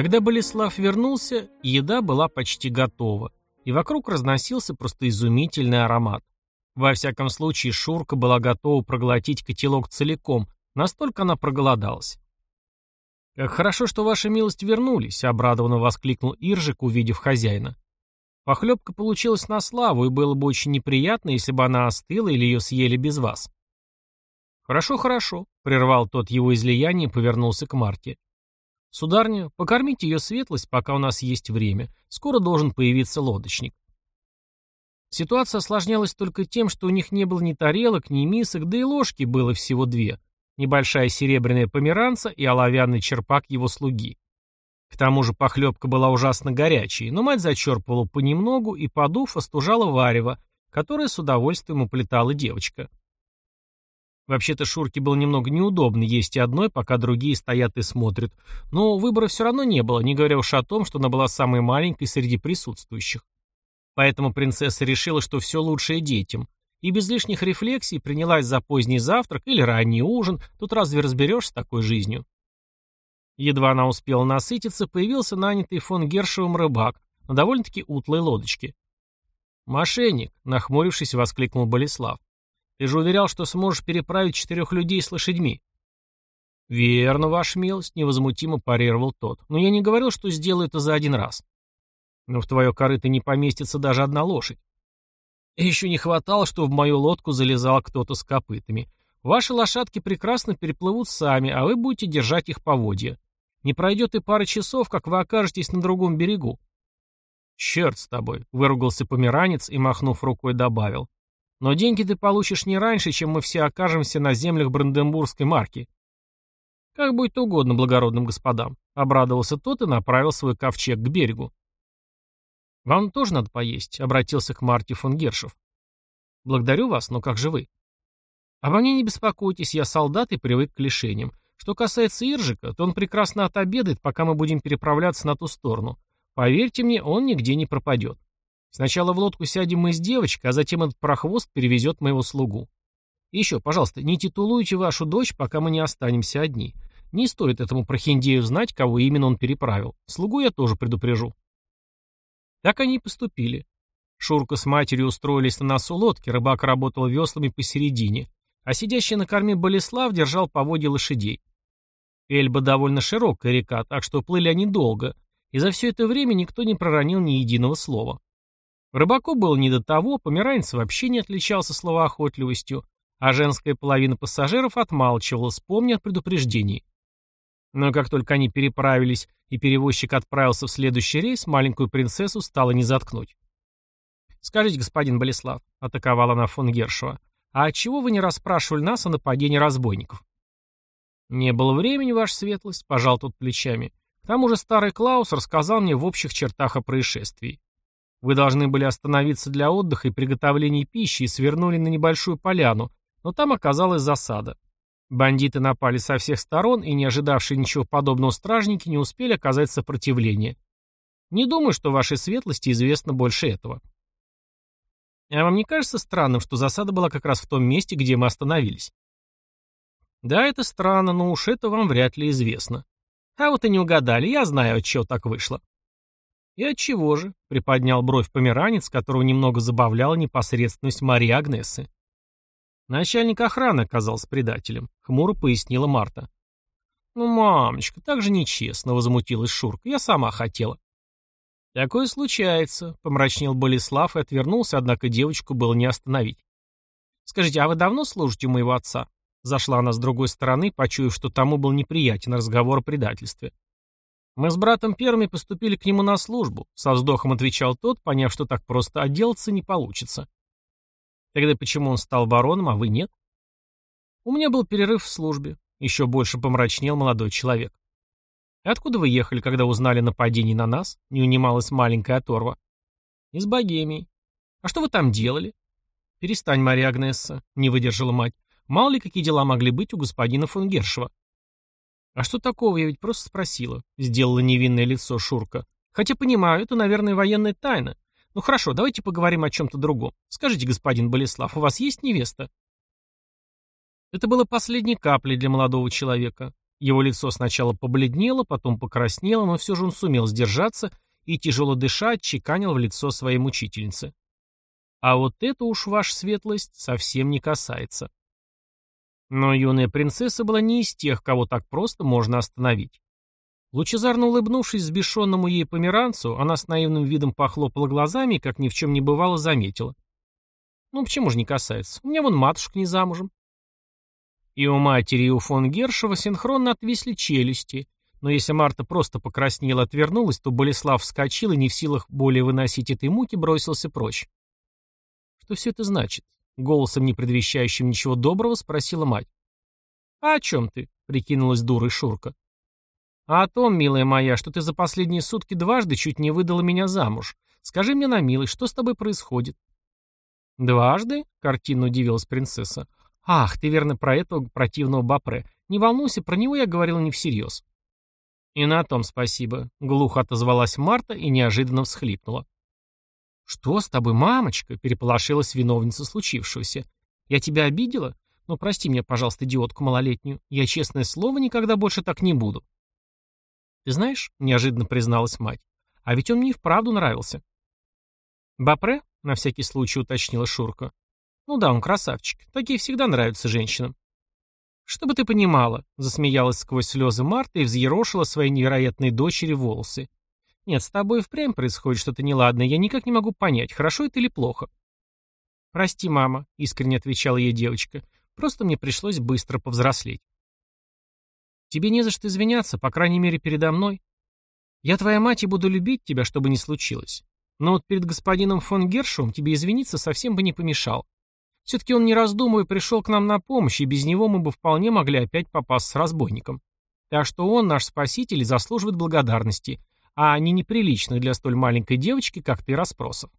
Когда Болеслав вернулся, еда была почти готова, и вокруг разносился просто изумительный аромат. Во всяком случае, Шурка была готова проглотить котелок целиком, настолько она проголодалась. «Как хорошо, что ваша милость вернулись», — обрадованно воскликнул Иржик, увидев хозяина. «Похлебка получилась на славу, и было бы очень неприятно, если бы она остыла или ее съели без вас». «Хорошо, хорошо», — прервал тот его излияние и повернулся к Марте. «Сударня, покормите ее светлость, пока у нас есть время. Скоро должен появиться лодочник». Ситуация осложнялась только тем, что у них не было ни тарелок, ни мисок, да и ложки было всего две — небольшая серебряная померанца и оловянный черпак его слуги. К тому же похлебка была ужасно горячей, но мать зачерпывала понемногу и, подув, остужала варево, которое с удовольствием уплетала девочка. Вообще-то Шурке было немного неудобно есть и одной, пока другие стоят и смотрят, но выбора все равно не было, не говоря уж о том, что она была самой маленькой среди присутствующих. Поэтому принцесса решила, что все лучшее детям, и без лишних рефлексий принялась за поздний завтрак или ранний ужин, тут разве разберешь с такой жизнью? Едва она успела насытиться, появился нанятый фон Гершевым рыбак на довольно-таки утлой лодочке. «Мошенник», — нахмурившись, воскликнул Болеслав. «Ты же уверял, что сможешь переправить четырех людей с лошадьми». «Верно, ваша милость», — невозмутимо парировал тот. «Но я не говорил, что сделаю это за один раз». «Но в твое корыто не поместится даже одна лошадь». Еще не хватало, что в мою лодку залезал кто-то с копытами. Ваши лошадки прекрасно переплывут сами, а вы будете держать их поводья. Не пройдет и пара часов, как вы окажетесь на другом берегу. «Черт с тобой!» — выругался померанец и, махнув рукой, добавил. «Но деньги ты получишь не раньше, чем мы все окажемся на землях Бранденбургской марки». «Как будет угодно благородным господам», — обрадовался тот и направил свой ковчег к берегу. «Вам тоже надо поесть», — обратился к Марте фон Гершев. «Благодарю вас, но как же вы?» «Обо мне не беспокойтесь, я солдат и привык к лишениям. Что касается Иржика, то он прекрасно отобедает, пока мы будем переправляться на ту сторону. Поверьте мне, он нигде не пропадет. Сначала в лодку сядем мы с девочкой, а затем этот прохвост перевезет моего слугу. И еще, пожалуйста, не титулуйте вашу дочь, пока мы не останемся одни. Не стоит этому прохиндею знать, кого именно он переправил. Слугу я тоже предупрежу». Так они и поступили. Шурка с матерью устроились на носу лодки, рыбак работал веслами посередине, а сидящий на корме Болеслав держал поводья лошадей. Эльба довольно широкая река, так что плыли они долго, и за все это время никто не проронил ни единого слова. Рыбаку было не до того, померанец вообще не отличался словоохотливостью, а женская половина пассажиров отмалчивала, вспомня о предупреждении. Но как только они переправились и перевозчик отправился в следующий рейс, маленькую принцессу стало не заткнуть. «Скажите, господин Болеслав», — атаковала она фон Гершева, «а отчего вы не расспрашивали нас о нападении разбойников?» «Не было времени, ваша светлость», — пожал тот плечами. «К тому же старый Клаус рассказал мне в общих чертах о происшествии. Вы должны были остановиться для отдыха и приготовления пищи и свернули на небольшую поляну, но там оказалась засада. Бандиты напали со всех сторон, и не ожидавшие ничего подобного стражники не успели оказать сопротивление. Не думаю, что вашей светлости известно больше этого. А вам не кажется странным, что засада была как раз в том месте, где мы остановились? Да, это странно, но уж это вам вряд ли известно. А вот и не угадали, я знаю, от чего так вышло. И от чего же? Приподнял бровь померанец, которого немного забавляла непосредственность Марии Агнесы. Начальник охраны оказался предателем, хмуро пояснила Марта. Ну, мамочка, так же нечестно, возмутилась Шурка. Я сама хотела. Такое случается, помрачнел Болеслав и отвернулся, однако девочку было не остановить. Скажите, а вы давно служите у моего отца? Зашла она с другой стороны, почуяв, что тому был неприятен разговор о предательстве. Мы с братом первыми поступили к нему на службу, со вздохом отвечал тот, поняв, что так просто отделаться не получится. Тогда почему он стал бароном, а вы нет? У меня был перерыв в службе. Еще больше помрачнел молодой человек. Откуда вы ехали, когда узнали нападение на нас? Не унималась маленькая оторва. Из Богемии. А что вы там делали? Перестань, Мария Агнесса, не выдержала мать. Мало ли, какие дела могли быть у господина фон Гершева. А что такого, я ведь просто спросила. Сделала невинное лицо Шурка. Хотя понимаю, это, наверное, военная тайна. Ну хорошо, давайте поговорим о чем-то другом. Скажите, господин Болеслав, у вас есть невеста? Это было последней каплей для молодого человека. Его лицо сначала побледнело, потом покраснело, но все же он сумел сдержаться и, тяжело дыша, отчеканил в лицо своей мучительницы. А вот это уж, ваша светлость, совсем не касается. Но юная принцесса была не из тех, кого так просто можно остановить. Лучезарно улыбнувшись сбешенному ей померанцу, она с наивным видом похлопала глазами и, как ни в чем не бывало, заметила. «Ну, почему же не касается? У меня вон матушка не замужем». И у матери, и у фон Гершева синхронно отвисли челюсти, но если Марта просто покраснела отвернулась, то Болеслав вскочил и не в силах более выносить этой муки бросился прочь. «Что все это значит?» — голосом, не предвещающим ничего доброго, спросила мать. «А о чем ты?» — прикинулась дурой Шурка. «А о том, милая моя, что ты за последние сутки дважды чуть не выдала меня замуж. Скажи мне на милость, что с тобой происходит?» «Дважды?» — картинно удивилась принцесса. «Ах, ты верно про этого противного Бапре. Не волнуйся, про него я говорила не всерьез». «И на том спасибо», — глухо отозвалась Марта и неожиданно всхлипнула. «Что с тобой, мамочка?» — переполошилась виновница случившегося. «Я тебя обидела? Ну, прости меня, пожалуйста, идиотку малолетнюю. Я, честное слово, никогда больше так не буду». «Ты знаешь», — неожиданно призналась мать, — «а ведь он мне и вправду нравился». «Бапре?» — на всякий случай уточнила Шурка. «Ну да, он красавчик. Такие всегда нравятся женщинам». «Чтобы ты понимала», — засмеялась сквозь слезы Марта и взъерошила своей невероятной дочери волосы. «Нет, с тобой впрямь происходит что-то неладное. Я никак не могу понять, хорошо это или плохо». «Прости, мама», — искренне отвечала ей девочка. «Просто мне пришлось быстро повзрослеть». Тебе не за что извиняться, по крайней мере, передо мной. Я твоя мать и буду любить тебя, чтобы не случилось. Но вот перед господином фон Гершевым тебе извиниться совсем бы не помешал. Все-таки он, не раздумывая, пришел к нам на помощь, и без него мы бы вполне могли опять попасть с разбойником. Так что он, наш спаситель, заслуживает благодарности, а не неприличных для столь маленькой девочки, как ты, расспросов.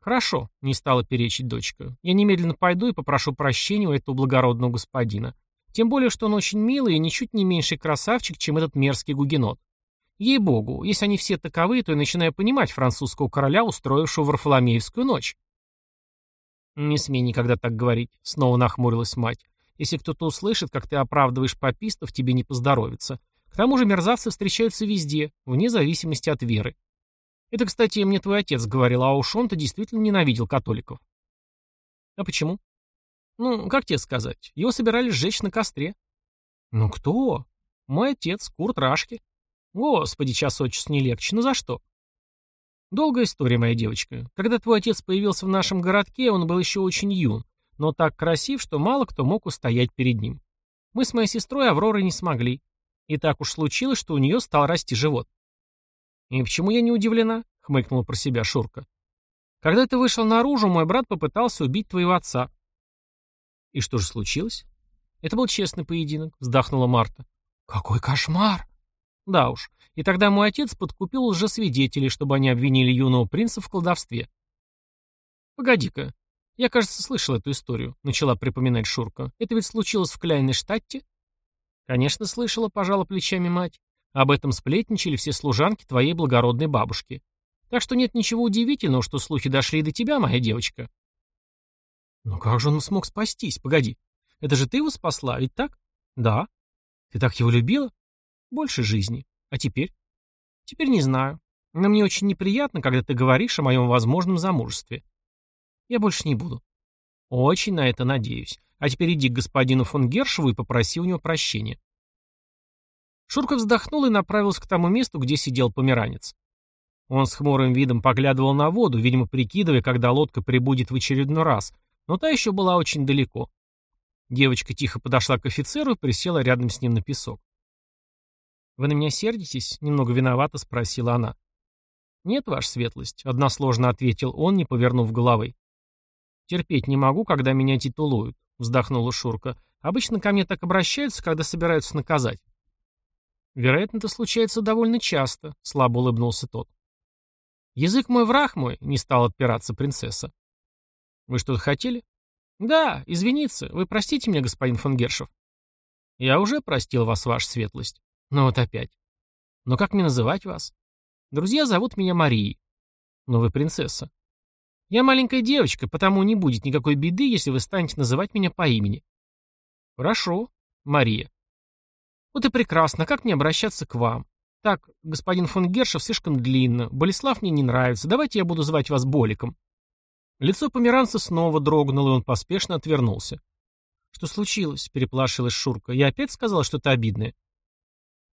«Хорошо», — не стала перечить дочка. «Я немедленно пойду и попрошу прощения у этого благородного господина. Тем более, что он очень милый и ничуть не меньший красавчик, чем этот мерзкий гугенот. Ей-богу, если они все таковы, то я начинаю понимать французского короля, устроившего Варфоломеевскую ночь. «Не смей никогда так говорить», — снова нахмурилась мать. «Если кто-то услышит, как ты оправдываешь попистов, тебе не поздоровится. К тому же мерзавцы встречаются везде, вне зависимости от веры. Это, кстати, мне твой отец говорил, а уж он-то действительно ненавидел католиков». «А почему?» Ну, как тебе сказать, его собирались сжечь на костре. Ну кто? Мой отец, Курт Рашки. Господи, час от часу не легче, ну за что? Долгая история, моя девочка. Когда твой отец появился в нашем городке, он был еще очень юн, но так красив, что мало кто мог устоять перед ним. Мы с моей сестрой Авророй не смогли. И так уж случилось, что у нее стал расти живот. «И почему я не удивлена?» — хмыкнула про себя Шурка. «Когда ты вышел наружу, мой брат попытался убить твоего отца. И что же случилось? Это был честный поединок, вздохнула Марта. Какой кошмар! Да уж. И тогда мой отец подкупил лжесвидетелей, чтобы они обвинили юного принца в колдовстве. Погоди-ка. Я, кажется, слышал эту историю, начала припоминать Шурка. Это ведь случилось в Кляйнештадте? Конечно, слышала, пожала плечами мать. Об этом сплетничали все служанки твоей благородной бабушки. Так что нет ничего удивительного, что слухи дошли до тебя, моя девочка. Но как же он смог спастись? Погоди. Это же ты его спасла, ведь так? Да. Ты так его любила? Больше жизни. А теперь? Теперь не знаю. Но мне очень неприятно, когда ты говоришь о моем возможном замужестве. Я больше не буду. Очень на это надеюсь. А теперь иди к господину фон Гершеву и попроси у него прощения. Шурка вздохнул и направился к тому месту, где сидел померанец. Он с хмурым видом поглядывал на воду, видимо, прикидывая, когда лодка прибудет в очередной раз, но та еще была очень далеко. Девочка тихо подошла к офицеру и присела рядом с ним на песок. «Вы на меня сердитесь?» — немного виновато спросила она. «Нет, ваша светлость», — односложно ответил он, не повернув головы. «Терпеть не могу, когда меня титулуют», — вздохнула Шурка. «Обычно ко мне так обращаются, когда собираются наказать». «Вероятно, это случается довольно часто», — слабо улыбнулся тот. «Язык мой враг мой», — не стал отпираться принцесса. Вы что-то хотели? Да, извиниться. Вы простите меня, господин фон Гершев. Я уже простил вас, ваша светлость. Но вот опять. Но как мне называть вас? Друзья зовут меня Марией. Но вы принцесса. Я маленькая девочка, потому не будет никакой беды, если вы станете называть меня по имени. Хорошо, Мария. Вот и прекрасно, как мне обращаться к вам? Так, господин фон Гершев слишком длинно, Болеслав мне не нравится, давайте я буду звать вас Боликом. Лицо померанца снова дрогнуло, и он поспешно отвернулся. «Что случилось?» — переполошилась Шурка. «Я опять сказала что-то обидное?»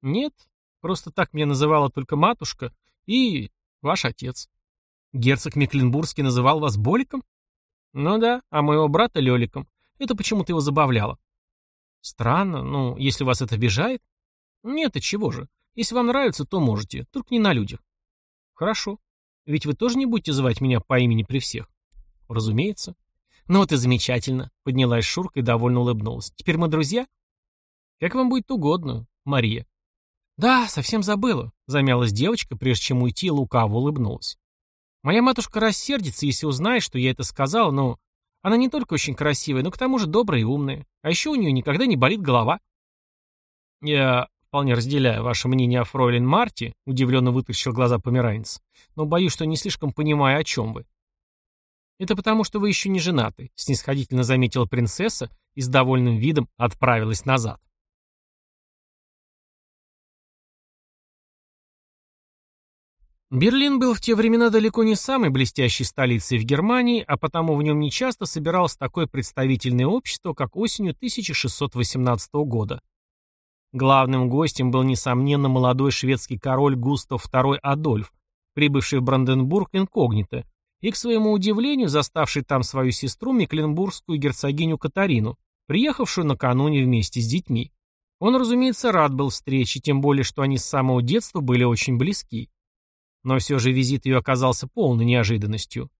«Нет, просто так меня называла только матушка и ваш отец». «Герцог Мекленбургский называл вас Боликом?» «Ну да, а моего брата Леликом. Это почему-то его забавляло». «Странно, ну, если вас это обижает?» «Нет, и чего же. Если вам нравится, то можете, только не на людях». «Хорошо. Ведь вы тоже не будете звать меня по имени при всех?» «Разумеется». «Ну вот и замечательно», — поднялась Шурка и довольно улыбнулась. «Теперь мы друзья?» «Как вам будет угодно, Мария». «Да, совсем забыла», — замялась девочка, прежде чем уйти, лукаво улыбнулась. «Моя матушка рассердится, если узнает, что я это сказала, но она не только очень красивая, но к тому же добрая и умная. А еще у нее никогда не болит голова». «Я вполне разделяю ваше мнение о фройлен Марти», — удивленно вытащил глаза померанец, «но боюсь, что не слишком понимаю, о чем вы». «Это потому, что вы еще не женаты», — снисходительно заметила принцесса и с довольным видом отправилась назад. Берлин был в те времена далеко не самой блестящей столицей в Германии, а потому в нем нечасто собиралось такое представительное общество, как осенью 1618 года. Главным гостем был, несомненно, молодой шведский король Густав II Адольф, прибывший в Бранденбург инкогнито, и, к своему удивлению, заставший там свою сестру, мекленбургскую герцогиню Катарину, приехавшую накануне вместе с детьми. Он, разумеется, рад был встрече, тем более, что они с самого детства были очень близки. Но все же визит ее оказался полной неожиданностью.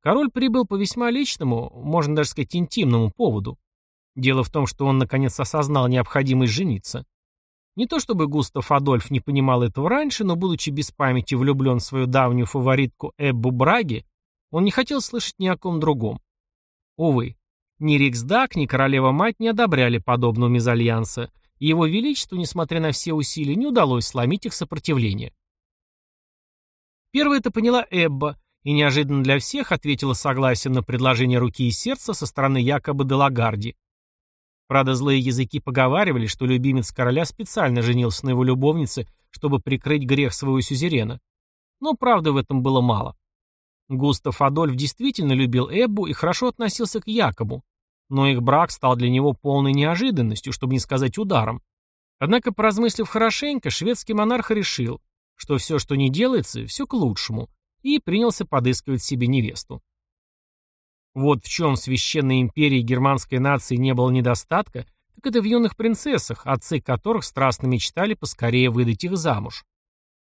Король прибыл по весьма личному, можно даже сказать интимному поводу. Дело в том, что он наконец осознал необходимость жениться. Не то чтобы Густав Адольф не понимал этого раньше, но, будучи без памяти влюблен в свою давнюю фаворитку Эббу Браги, он не хотел слышать ни о ком другом. Увы, ни Риксдаг, ни королева-мать не одобряли подобного мезальянса, и его величеству, несмотря на все усилия, не удалось сломить их сопротивление. Первой это поняла Эбба, и неожиданно для всех ответила согласием на предложение руки и сердца со стороны якобы Делагарди. Правда, злые языки поговаривали, что любимец короля специально женился на его любовнице, чтобы прикрыть грех своего сюзерена. Но правды в этом было мало. Густав Адольф действительно любил Эббу и хорошо относился к Якобу, но их брак стал для него полной неожиданностью, чтобы не сказать ударом. Однако, поразмыслив хорошенько, шведский монарх решил, что все, что не делается, все к лучшему, и принялся подыскивать себе невесту. Вот в чем священной империи германской нации не было недостатка, так это в юных принцессах, отцы которых страстно мечтали поскорее выдать их замуж.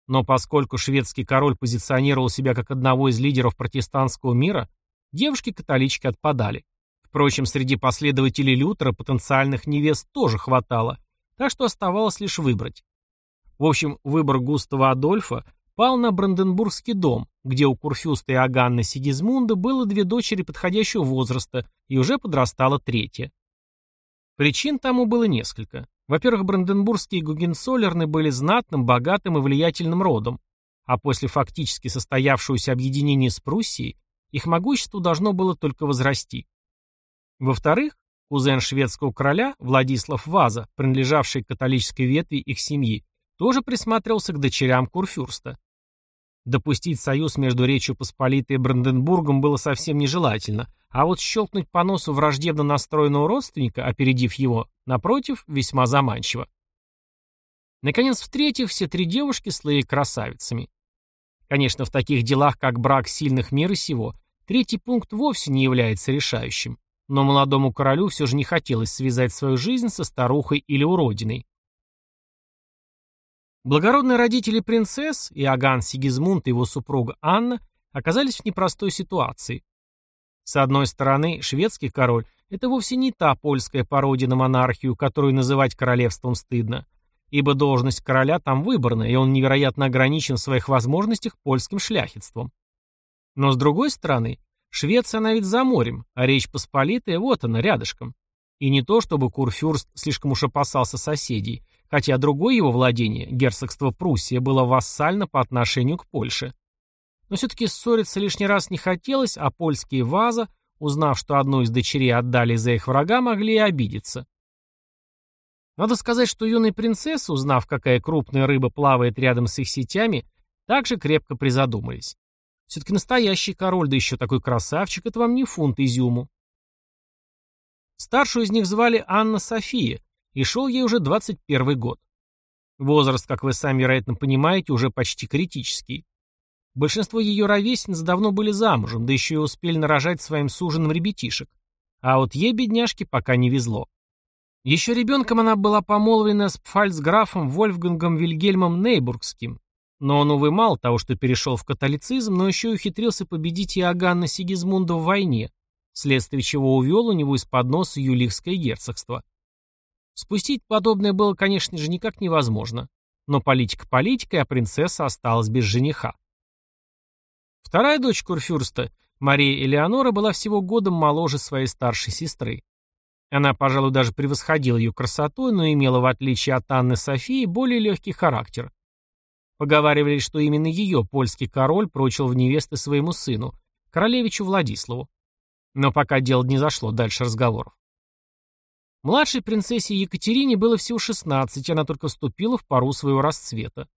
Но поскольку шведский король позиционировал себя как одного из лидеров протестантского мира, девушки-католички отпадали. Впрочем, среди последователей Лютера потенциальных невест тоже хватало, так что оставалось лишь выбрать. В общем, выбор Густава Адольфа пал на Бранденбургский дом, где у Курфюста и Аганны Сигизмунда было две дочери подходящего возраста и уже подрастала третья. Причин тому было несколько. Во-первых, бранденбургские Гугенцоллерны были знатным, богатым и влиятельным родом, а после фактически состоявшегося объединения с Пруссией их могущество должно было только возрасти. Во-вторых, кузен шведского короля Владислав Ваза, принадлежавший к католической ветви их семьи, тоже присматривался к дочерям Курфюрста. Допустить союз между Речью Посполитой и Бранденбургом было совсем нежелательно, а вот щелкнуть по носу враждебно настроенного родственника, опередив его, напротив, весьма заманчиво. Наконец, в-третьих, все три девушки слыли красавицами. Конечно, в таких делах, как брак сильных мира сего, третий пункт вовсе не является решающим. Но молодому королю все же не хотелось связать свою жизнь со старухой или уродиной. Благородные родители принцесс, Иоганн Сигизмунд и его супруга Анна, оказались в непростой ситуации. С одной стороны, шведский король – это вовсе не та польская пародия на монархию, которую называть королевством стыдно, ибо должность короля там выборная, и он невероятно ограничен в своих возможностях польским шляхетством. Но с другой стороны, Швеция она ведь за морем, а Речь Посполитая вот она, рядышком. И не то, чтобы Курфюрст слишком уж опасался соседей, хотя другое его владение, герцогство Пруссия, было вассально по отношению к Польше. Но все-таки ссориться лишний раз не хотелось, а польские ваза, узнав, что одну из дочерей отдали за их врага, могли и обидеться. Надо сказать, что юная принцесса, узнав, какая крупная рыба плавает рядом с их сетями, также крепко призадумались. Все-таки настоящий король, да еще такой красавчик, это вам не фунт изюму. Старшую из них звали Анна София, и шел ей уже 21 год. Возраст, как вы сами, вероятно, понимаете, уже почти критический. Большинство ее ровесниц давно были замужем, да еще и успели нарожать своим суженым ребятишек. А вот ей, бедняжке, пока не везло. Еще ребенком она была помолвлена с пфальцграфом Вольфгангом Вильгельмом Нейбургским. Но он, увы, мало того, что перешел в католицизм, но еще и ухитрился победить Иоганна Сигизмунда в войне, вследствие чего увел у него из-под носа Юлихское герцогство. Спустить подобное было, конечно же, никак невозможно. Но политика политикой, а принцесса осталась без жениха. Вторая дочь Курфюрста, Мария Элеонора, была всего годом моложе своей старшей сестры. Она, пожалуй, даже превосходила ее красотой, но имела, в отличие от Анны Софии, более легкий характер. Поговаривали, что именно ее польский король прочил в невесты своему сыну, королевичу Владиславу. Но пока дело не зашло дальше разговоров. Младшей принцессе Екатерине было всего 16, она только вступила в пару своего расцвета.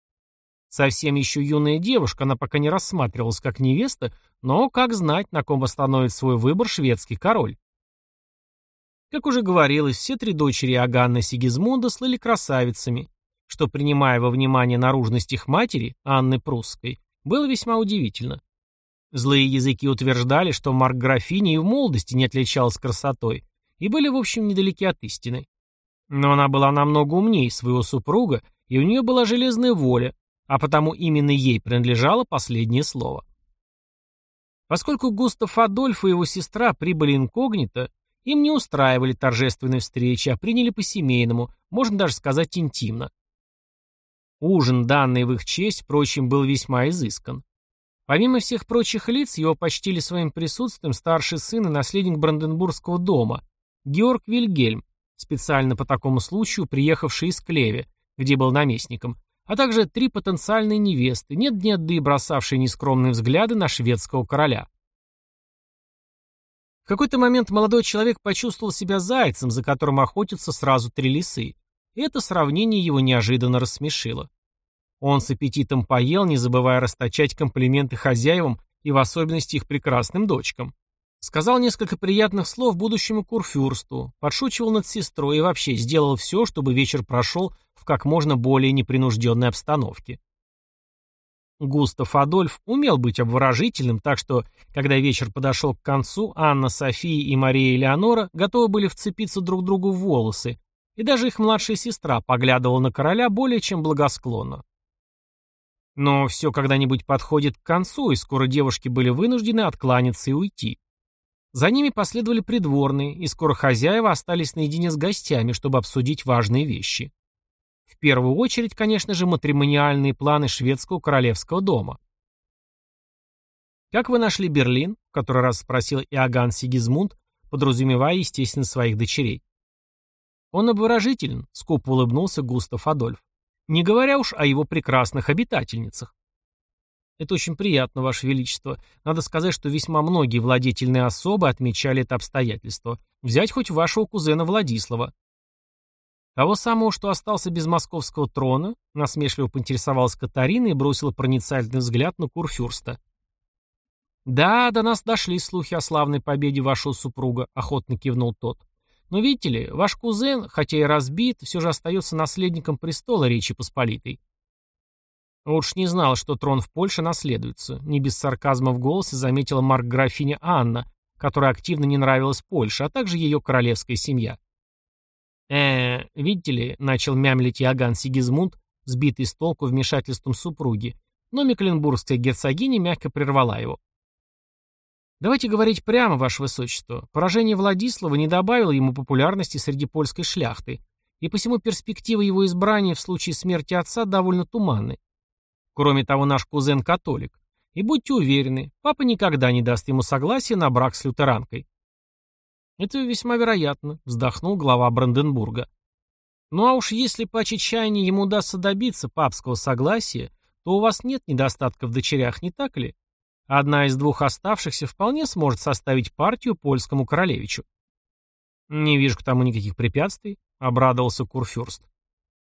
Совсем еще юная девушка, она пока не рассматривалась как невеста, но как знать, на ком остановит свой выбор шведский король. Как уже говорилось, все три дочери Аганна Сигизмунда слыли красавицами, что, принимая во внимание наружность их матери, Анны Прусской, было весьма удивительно. Злые языки утверждали, что Марк графиня и в молодости не отличалась красотой, и были, в общем, недалеки от истины. Но она была намного умнее своего супруга, и у нее была железная воля, а потому именно ей принадлежало последнее слово. Поскольку Густав Адольф и его сестра прибыли инкогнито, им не устраивали торжественной встречи, а приняли по-семейному, можно даже сказать интимно. Ужин, данный в их честь, впрочем, был весьма изыскан. Помимо всех прочих лиц, его почтили своим присутствием старший сын и наследник Бранденбургского дома, Георг Вильгельм, специально по такому случаю приехавший из Клеве, где был наместником, а также три потенциальные невесты, нет-нет, да и бросавшие нескромные взгляды на шведского короля. В какой-то момент молодой человек почувствовал себя зайцем, за которым охотятся сразу три лисы, и это сравнение его неожиданно рассмешило. Он с аппетитом поел, не забывая расточать комплименты хозяевам и в особенности их прекрасным дочкам. Сказал несколько приятных слов будущему курфюрсту, подшучивал над сестрой и вообще сделал все, чтобы вечер прошел в как можно более непринужденной обстановке. Густав Адольф умел быть обворожительным, так что, когда вечер подошел к концу, Анна, София и Мария Элеонора готовы были вцепиться друг другу в волосы, и даже их младшая сестра поглядывала на короля более чем благосклонно. Но все когда-нибудь подходит к концу, и скоро девушки были вынуждены откланяться и уйти. За ними последовали придворные, и скоро хозяева остались наедине с гостями, чтобы обсудить важные вещи. В первую очередь, конечно же, матримониальные планы шведского королевского дома. «Как вы нашли Берлин?» — в который раз спросил Иоганн Сигизмунд, подразумевая, естественно, своих дочерей. Он обворожителен, скупо улыбнулся Густав Адольф. Не говоря уж о его прекрасных обитательницах. Это очень приятно, Ваше Величество. Надо сказать, что весьма многие владетельные особы отмечали это обстоятельство. Взять хоть вашего кузена Владислава. Того самого, что остался без московского трона, насмешливо поинтересовалась Катарина и бросила проницательный взгляд на Курфюрста. «Да, до нас дошли слухи о славной победе вашего супруга», — охотно кивнул тот. «Но видите ли, ваш кузен, хотя и разбит, все же остается наследником престола Речи Посполитой. Уж не знал, что трон в Польше наследуется. Не без сарказма в голосе заметила марк-графиня Анна, которая активно не нравилась Польше, а также ее королевская семья. э видите ли, начал мямлить Иоганн Сигизмунд, сбитый с толку вмешательством супруги, но Мекленбургская герцогиня мягко прервала его. Давайте говорить прямо, Ваше Высочество. Поражение Владислава не добавило ему популярности среди польской шляхты, и посему перспективы его избрания в случае смерти отца довольно туманны. Кроме того, наш кузен католик. И будьте уверены, папа никогда не даст ему согласия на брак с лютеранкой. Это весьма вероятно, вздохнул глава Бранденбурга. Ну а уж если по чечаянию ему удастся добиться папского согласия, то у вас нет недостатка в дочерях, не так ли? Одна из двух оставшихся вполне сможет составить партию польскому королевичу. Не вижу к тому никаких препятствий, — обрадовался Курфюрст.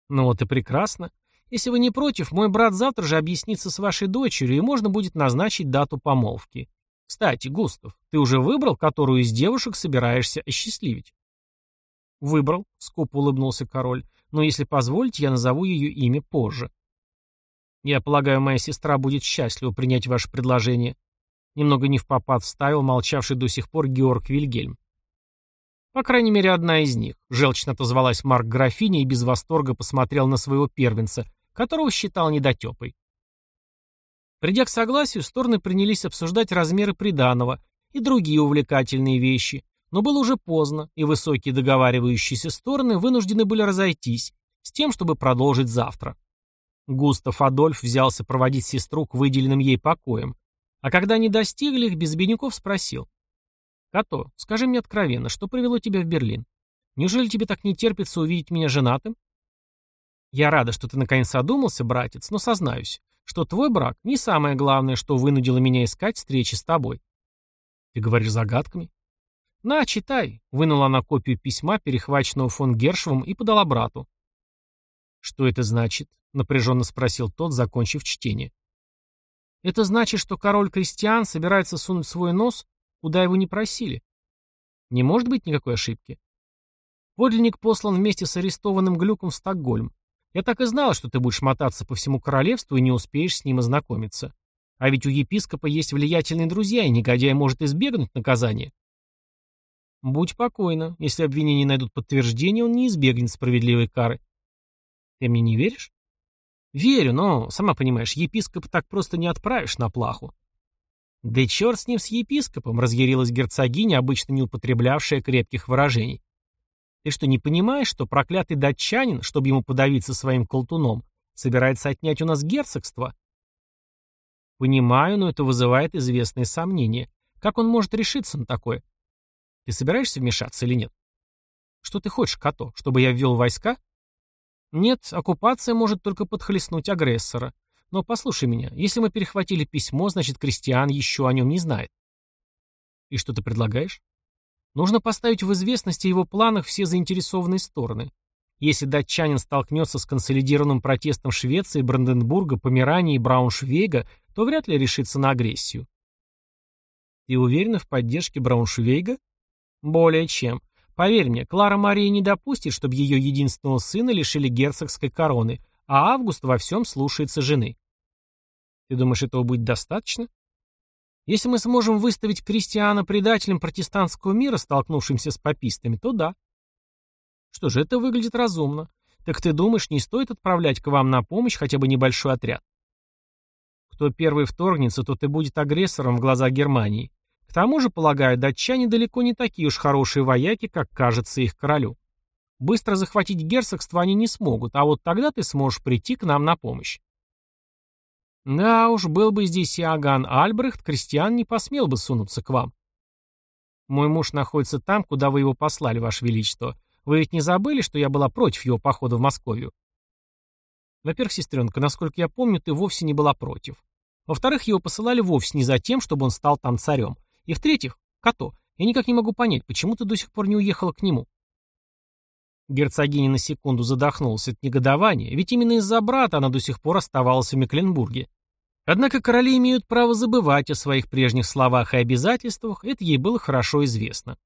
«Ну вот и прекрасно. Если вы не против, мой брат завтра же объяснится с вашей дочерью, и можно будет назначить дату помолвки. Кстати, Густав, ты уже выбрал, которую из девушек собираешься осчастливить?» «Выбрал», — скупо улыбнулся король, «но если позволите, я назову ее имя позже». «Я полагаю, моя сестра будет счастлива принять ваше предложение», немного не в попад вставил молчавший до сих пор Георг Вильгельм. По крайней мере, одна из них. Желчно отозвалась Марк графиня и без восторга посмотрел на своего первенца, которого считал недотепой. Придя к согласию, стороны принялись обсуждать размеры приданого и другие увлекательные вещи, но было уже поздно, и высокие договаривающиеся стороны вынуждены были разойтись, с тем, чтобы продолжить завтра. Густав Адольф взялся проводить сестру к выделенным ей покоям, а когда они достигли их, без бедняков спросил. «Като, скажи мне откровенно, что привело тебя в Берлин? Неужели тебе так не терпится увидеть меня женатым?» «Я рада, что ты наконец одумался, братец, но сознаюсь, что твой брак не самое главное, что вынудило меня искать встречи с тобой». «Ты говоришь загадками?» «На, читай», — вынула она копию письма, перехваченного фон Гершевым, и подала брату. «Что это значит?» — напряженно спросил тот, закончив чтение. «Это значит, что король Кристиан собирается сунуть свой нос Куда его не просили? Не может быть никакой ошибки. Подлинник послан вместе с арестованным Глюком в Стокгольм. Я так и знал, что ты будешь мотаться по всему королевству и не успеешь с ним ознакомиться. А ведь у епископа есть влиятельные друзья, и негодяй может избегнуть наказания. Будь покойна. Если обвинения найдут подтверждение, он не избегнет справедливой кары. Ты мне не веришь? Верю, но, сама понимаешь, епископа так просто не отправишь на плаху. «Да черт с ним, с епископом!» — разъярилась герцогиня, обычно не употреблявшая крепких выражений. «Ты что, не понимаешь, что проклятый датчанин, чтобы ему подавиться своим колтуном, собирается отнять у нас герцогство?» «Понимаю, но это вызывает известные сомнения. Как он может решиться на такое? Ты собираешься вмешаться или нет?» «Что ты хочешь, Като, чтобы я ввел войска?» «Нет, оккупация может только подхлестнуть агрессора. Но послушай меня, если мы перехватили письмо, значит, Кристиан еще о нем не знает. И что ты предлагаешь? Нужно поставить в известность о его планах все заинтересованные стороны. Если датчанин столкнется с консолидированным протестом Швеции, Бранденбурга, Померании и Брауншвейга, то вряд ли решится на агрессию. Ты уверена в поддержке Брауншвейга? Более чем. Поверь мне, Клара Мария не допустит, чтобы ее единственного сына лишили герцогской короны, а Август во всем слушается жены. Ты думаешь, этого будет достаточно? Если мы сможем выставить крестьяна предателем протестантского мира, столкнувшимся с папистами, то да. Что же, это выглядит разумно. Так ты думаешь, не стоит отправлять к вам на помощь хотя бы небольшой отряд? Кто первый вторгнется, тот и будет агрессором в глазах Германии. К тому же, полагаю, датчане далеко не такие уж хорошие вояки, как кажется их королю. Быстро захватить герцогство они не смогут, а вот тогда ты сможешь прийти к нам на помощь. Да уж, был бы здесь Иоганн Альбрехт, крестьян не посмел бы сунуться к вам. Мой муж находится там, куда вы его послали, ваше величество. Вы ведь не забыли, что я была против его похода в Московию? Во-первых, сестренка, насколько я помню, ты вовсе не была против. Во-вторых, его посылали вовсе не за тем, чтобы он стал там царем. И в-третьих, Като, я никак не могу понять, почему ты до сих пор не уехала к нему. Герцогиня на секунду задохнулась от негодования, ведь именно из-за брата она до сих пор оставалась в Мекленбурге. Однако короли имеют право забывать о своих прежних словах и обязательствах, это ей было хорошо известно.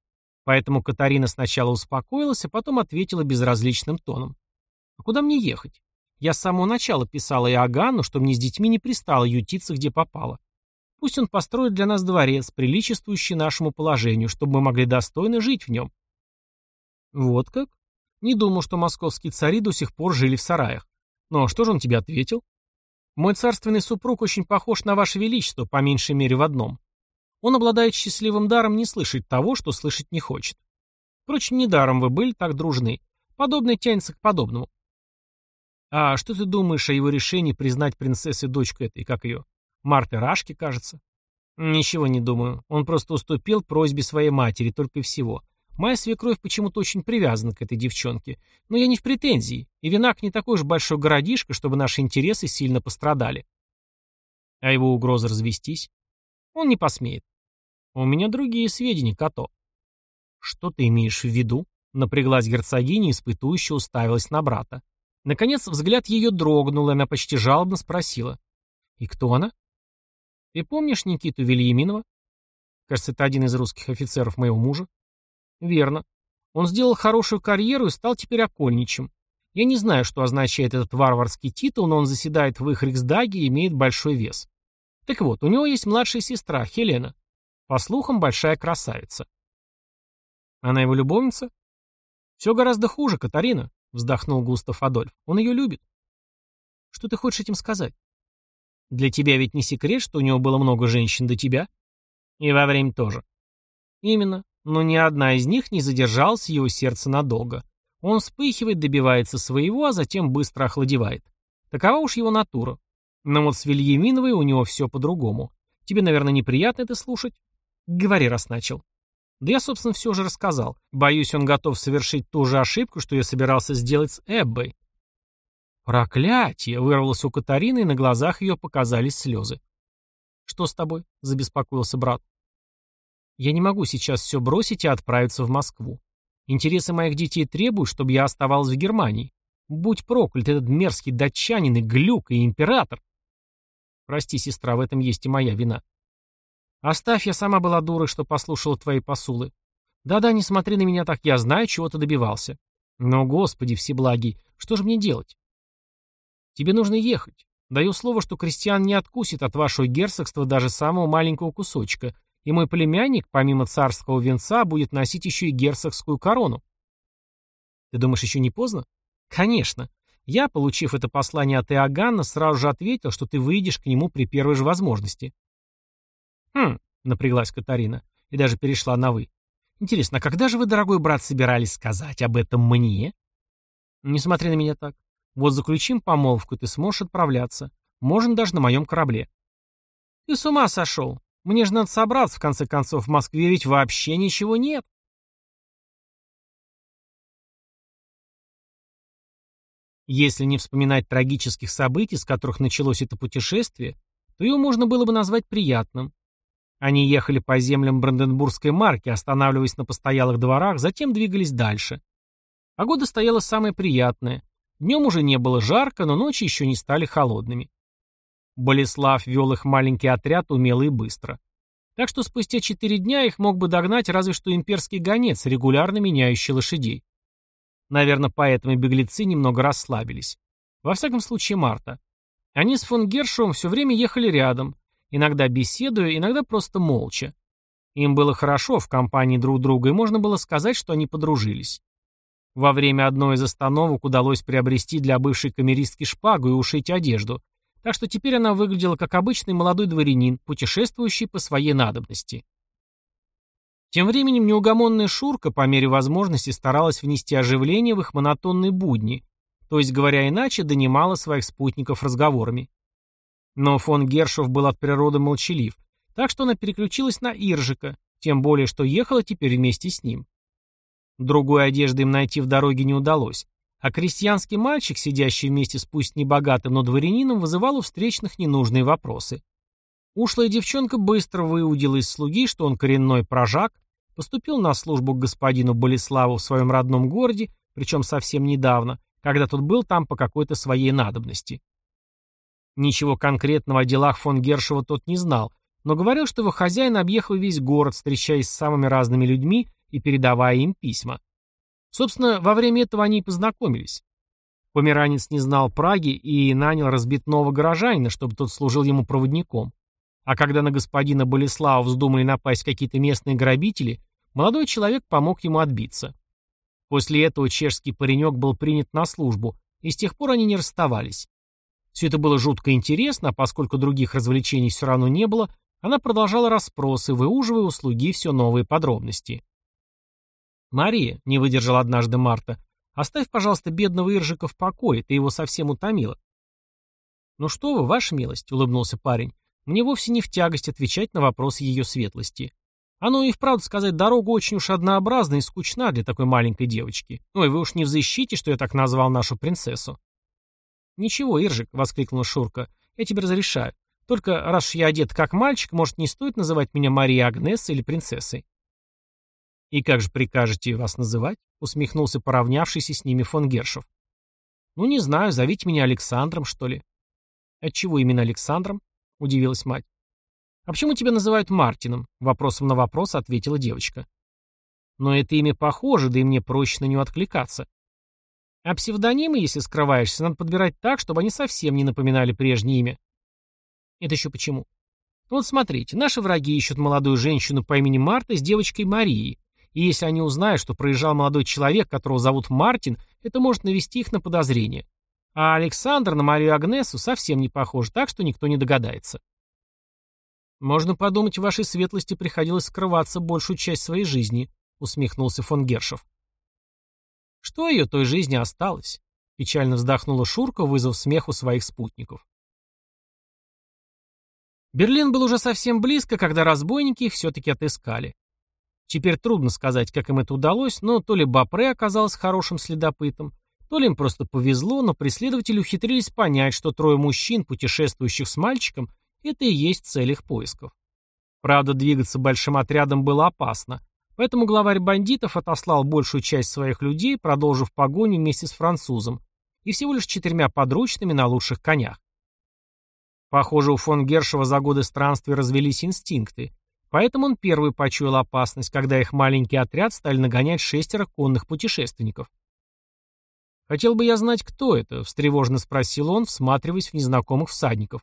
Поэтому Катарина сначала успокоилась, а потом ответила безразличным тоном. «А куда мне ехать? Я с самого начала писала Иоганну, что мне с детьми не пристало ютиться, где попало. Пусть он построит для нас дворец, приличествующий нашему положению, чтобы мы могли достойно жить в нем». «Вот как?» Не думал, что московские цари до сих пор жили в сараях. Но что же он тебе ответил? Мой царственный супруг очень похож на ваше величество, по меньшей мере в одном. Он обладает счастливым даром не слышать того, что слышать не хочет. Впрочем, недаром вы были так дружны. Подобное тянется к подобному. А что ты думаешь о его решении признать принцессой дочку этой, как ее? Марты Рашки, кажется? Ничего не думаю. Он просто уступил просьбе своей матери, только и всего. Моя свекровь почему-то очень привязана к этой девчонке. Но я не в претензии, и Винак не такой уж большой городишко, чтобы наши интересы сильно пострадали. А его угроза развестись? Он не посмеет. У меня другие сведения, Като. Что ты имеешь в виду? Напряглась герцогиня, испытующе уставилась на брата. Наконец взгляд ее дрогнул, и она почти жалобно спросила. «И кто она?» «Ты помнишь Никиту Вильяминова?» «Кажется, это один из русских офицеров моего мужа». «Верно. Он сделал хорошую карьеру и стал теперь окольничем. Я не знаю, что означает этот варварский титул, но он заседает в их Риксдаге и имеет большой вес. Так вот, у него есть младшая сестра, Хелена. По слухам, большая красавица. Она его любовница? Все гораздо хуже, Катарина, вздохнул Густав Адольф. Он ее любит. Что ты хочешь этим сказать? Для тебя ведь не секрет, что у него было много женщин до тебя? И во время тоже. Именно. Но ни одна из них не задержалась его сердце надолго. Он вспыхивает, добивается своего, а затем быстро охладевает. Такова уж его натура. Но вот с Вильяминовой у него все по-другому. Тебе, наверное, неприятно это слушать? Говори, раз начал. Да я, собственно, все уже рассказал. Боюсь, он готов совершить ту же ошибку, что я собирался сделать с Эббой. Проклятие! Вырвалось у Катарины, и на глазах ее показались слезы. Что с тобой? Забеспокоился брат. Я не могу сейчас все бросить и отправиться в Москву. Интересы моих детей требуют, чтобы я оставалась в Германии. Будь проклят этот мерзкий датчанин и глюк, и император. Прости, сестра, в этом есть и моя вина. Оставь, я сама была дурой, что послушала твои посулы. Да-да, не смотри на меня так, я знаю, чего ты добивался. Но, Господи, всеблагий, что же мне делать? Тебе нужно ехать. Даю слово, что крестьян не откусит от вашего герцогства даже самого маленького кусочка, и мой племянник, помимо царского венца, будет носить еще и герцогскую корону. Ты думаешь, еще не поздно? Конечно. Я, получив это послание от Иоганна, сразу же ответил, что ты выйдешь к нему при первой же возможности. Хм, напряглась Катарина и даже перешла на «вы». Интересно, а когда же вы, дорогой брат, собирались сказать об этом мне? Не смотри на меня так. Вот заключим помолвку, ты сможешь отправляться. Можно даже на моем корабле. Ты с ума сошел. Мне же надо собраться, в конце концов, в Москве ведь вообще ничего нет. Если не вспоминать трагических событий, с которых началось это путешествие, то его можно было бы назвать приятным. Они ехали по землям Бранденбургской марки, останавливаясь на постоялых дворах, затем двигались дальше. Погода стояла самая приятная. Днем уже не было жарко, но ночи еще не стали холодными. Болеслав вел их маленький отряд умело и быстро. Так что спустя четыре дня их мог бы догнать разве что имперский гонец, регулярно меняющий лошадей. Наверное, поэтому беглецы немного расслабились. Во всяком случае, Марта. Они с фон Гершевым все время ехали рядом, иногда беседуя, иногда просто молча. Им было хорошо в компании друг друга, и можно было сказать, что они подружились. Во время одной из остановок удалось приобрести для бывшей камеристки шпагу и ушить одежду, так что теперь она выглядела как обычный молодой дворянин, путешествующий по своей надобности. Тем временем неугомонная Шурка по мере возможности старалась внести оживление в их монотонные будни, то есть, говоря иначе, донимала своих спутников разговорами. Но фон Гершов был от природы молчалив, так что она переключилась на Иржика, тем более, что ехала теперь вместе с ним. Другой одежды им найти в дороге не удалось, а крестьянский мальчик, сидящий вместе с пусть небогатым, но дворянином, вызывал у встречных ненужные вопросы. Ушлая девчонка быстро выудила из слуги, что он коренной прожак, поступил на службу к господину Болеславу в своем родном городе, причем совсем недавно, когда тот был там по какой-то своей надобности. Ничего конкретного о делах фон Гершева тот не знал, но говорил, что его хозяин объехал весь город, встречаясь с самыми разными людьми и передавая им письма. Собственно, во время этого они и познакомились. Померанец не знал Праги и нанял разбитного горожанина, чтобы тот служил ему проводником. А когда на господина Болеслава вздумали напасть какие-то местные грабители, молодой человек помог ему отбиться. После этого чешский паренек был принят на службу, и с тех пор они не расставались. Все это было жутко интересно, а поскольку других развлечений все равно не было, она продолжала расспросы, выуживая у слуги все новые подробности. «Мария», — не выдержала однажды Марта, — «оставь, пожалуйста, бедного Иржика в покое, ты его совсем утомила». «Ну что вы, ваша милость», — улыбнулся парень, — «мне вовсе не в тягость отвечать на вопросы ее светлости. Оно и вправду сказать, дорога очень уж однообразна и скучна для такой маленькой девочки. Ой, вы уж не взыщите, что я так назвал нашу принцессу». «Ничего, Иржик», — воскликнула Шурка, — «я тебе разрешаю. Только раз я одет как мальчик, может, не стоит называть меня Марией Агнессой или принцессой?» «И как же прикажете вас называть?» — усмехнулся поравнявшийся с ними фон Гершев. «Ну, не знаю, зовите меня Александром, что ли». «Отчего именно Александром?» — удивилась мать. «А почему тебя называют Мартином?» — вопросом на вопрос ответила девочка. «Но это имя похоже, да и мне проще на него откликаться. А псевдонимы, если скрываешься, надо подбирать так, чтобы они совсем не напоминали прежнее имя». «Это еще почему?» «Вот смотрите, наши враги ищут молодую женщину по имени Марта с девочкой Марией. И если они узнают, что проезжал молодой человек, которого зовут Мартин, это может навести их на подозрение. А Александр на Марию Агнесу совсем не похож, так что никто не догадается. «Можно подумать, вашей светлости приходилось скрываться большую часть своей жизни», — усмехнулся фон Гершев. «Что ее той жизни осталось?» — печально вздохнула Шурка, вызвав смех у своих спутников. Берлин был уже совсем близко, когда разбойники все-таки отыскали. Теперь трудно сказать, как им это удалось, но то ли Бапре оказался хорошим следопытом, то ли им просто повезло, но преследователи ухитрились понять, что трое мужчин, путешествующих с мальчиком, это и есть цель их поисков. Правда, двигаться большим отрядом было опасно, поэтому главарь бандитов отослал большую часть своих людей, продолжив погоню вместе с французом, и всего лишь четырьмя подручными на лучших конях. Похоже, у фон Гершева за годы странствий развелись инстинкты, поэтому он первый почуял опасность, когда их маленький отряд стали нагонять шестеро конных путешественников. «Хотел бы я знать, кто это», — встревоженно спросил он, всматриваясь в незнакомых всадников.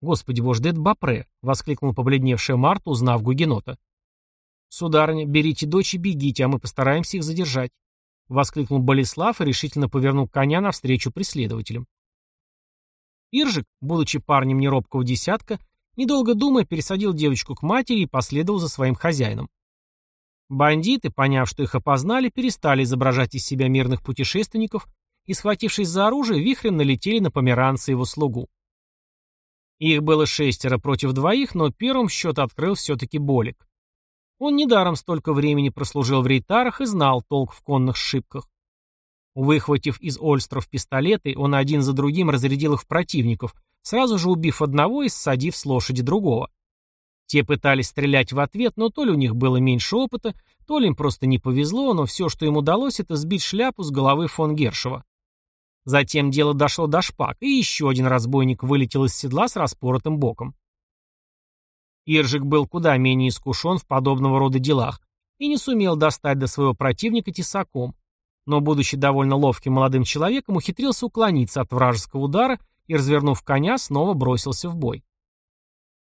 «Господи боже, да это Бапре!» — воскликнул побледневшая Марта, узнав Гугенота. «Сударыня, берите дочь и бегите, а мы постараемся их задержать», — воскликнул Болеслав и решительно повернул коня навстречу преследователям. Иржик, будучи парнем неробкого десятка, недолго думая, пересадил девочку к матери и последовал за своим хозяином. Бандиты, поняв, что их опознали, перестали изображать из себя мирных путешественников и, схватившись за оружие, вихрем налетели на померанца и его слугу. Их было шестеро против двоих, но первым счет открыл все-таки Болик. Он недаром столько времени прослужил в рейтарах и знал толк в конных шибках. Выхватив из ольстров пистолеты, он один за другим разрядил их в противников, сразу же убив одного и ссадив с лошади другого. Те пытались стрелять в ответ, но то ли у них было меньше опыта, то ли им просто не повезло, но все, что им удалось, это сбить шляпу с головы фон Гершева. Затем дело дошло до шпаг, и еще один разбойник вылетел из седла с распоротым боком. Иржик был куда менее искушен в подобного рода делах и не сумел достать до своего противника тесаком, но, будучи довольно ловким молодым человеком, ухитрился уклониться от вражеского удара и, развернув коня, снова бросился в бой.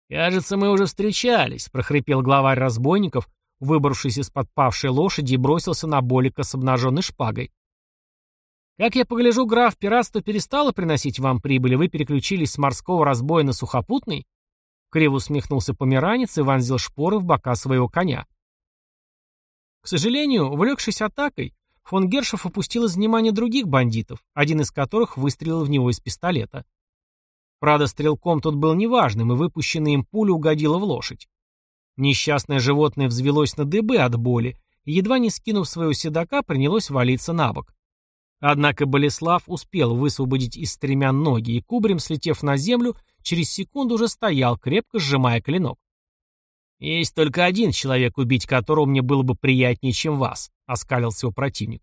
«Кажется, мы уже встречались», — прохрипел главарь разбойников, выбравшись из-под павшей лошади и бросился на Болика с обнаженной шпагой. Как я погляжу, граф, пиратство перестало приносить вам прибыль, вы переключились с морского разбоя на сухопутный? Криво усмехнулся померанец и вонзил шпоры в бока своего коня. К сожалению, увлекшись атакой, фон Гершев упустил из внимания других бандитов, один из которых выстрелил в него из пистолета. Правда, стрелком тот был неважным, и выпущенная им пуля угодила в лошадь. Несчастное животное взвелось на дыбы от боли, и, едва не скинув своего седока, принялось валиться на бок. Однако Болеслав успел высвободить из стремян ноги, и кубарем, слетев на землю, через секунду уже стоял, крепко сжимая клинок. «Есть только один человек, убить которого мне было бы приятнее, чем вас», — оскалился его противник.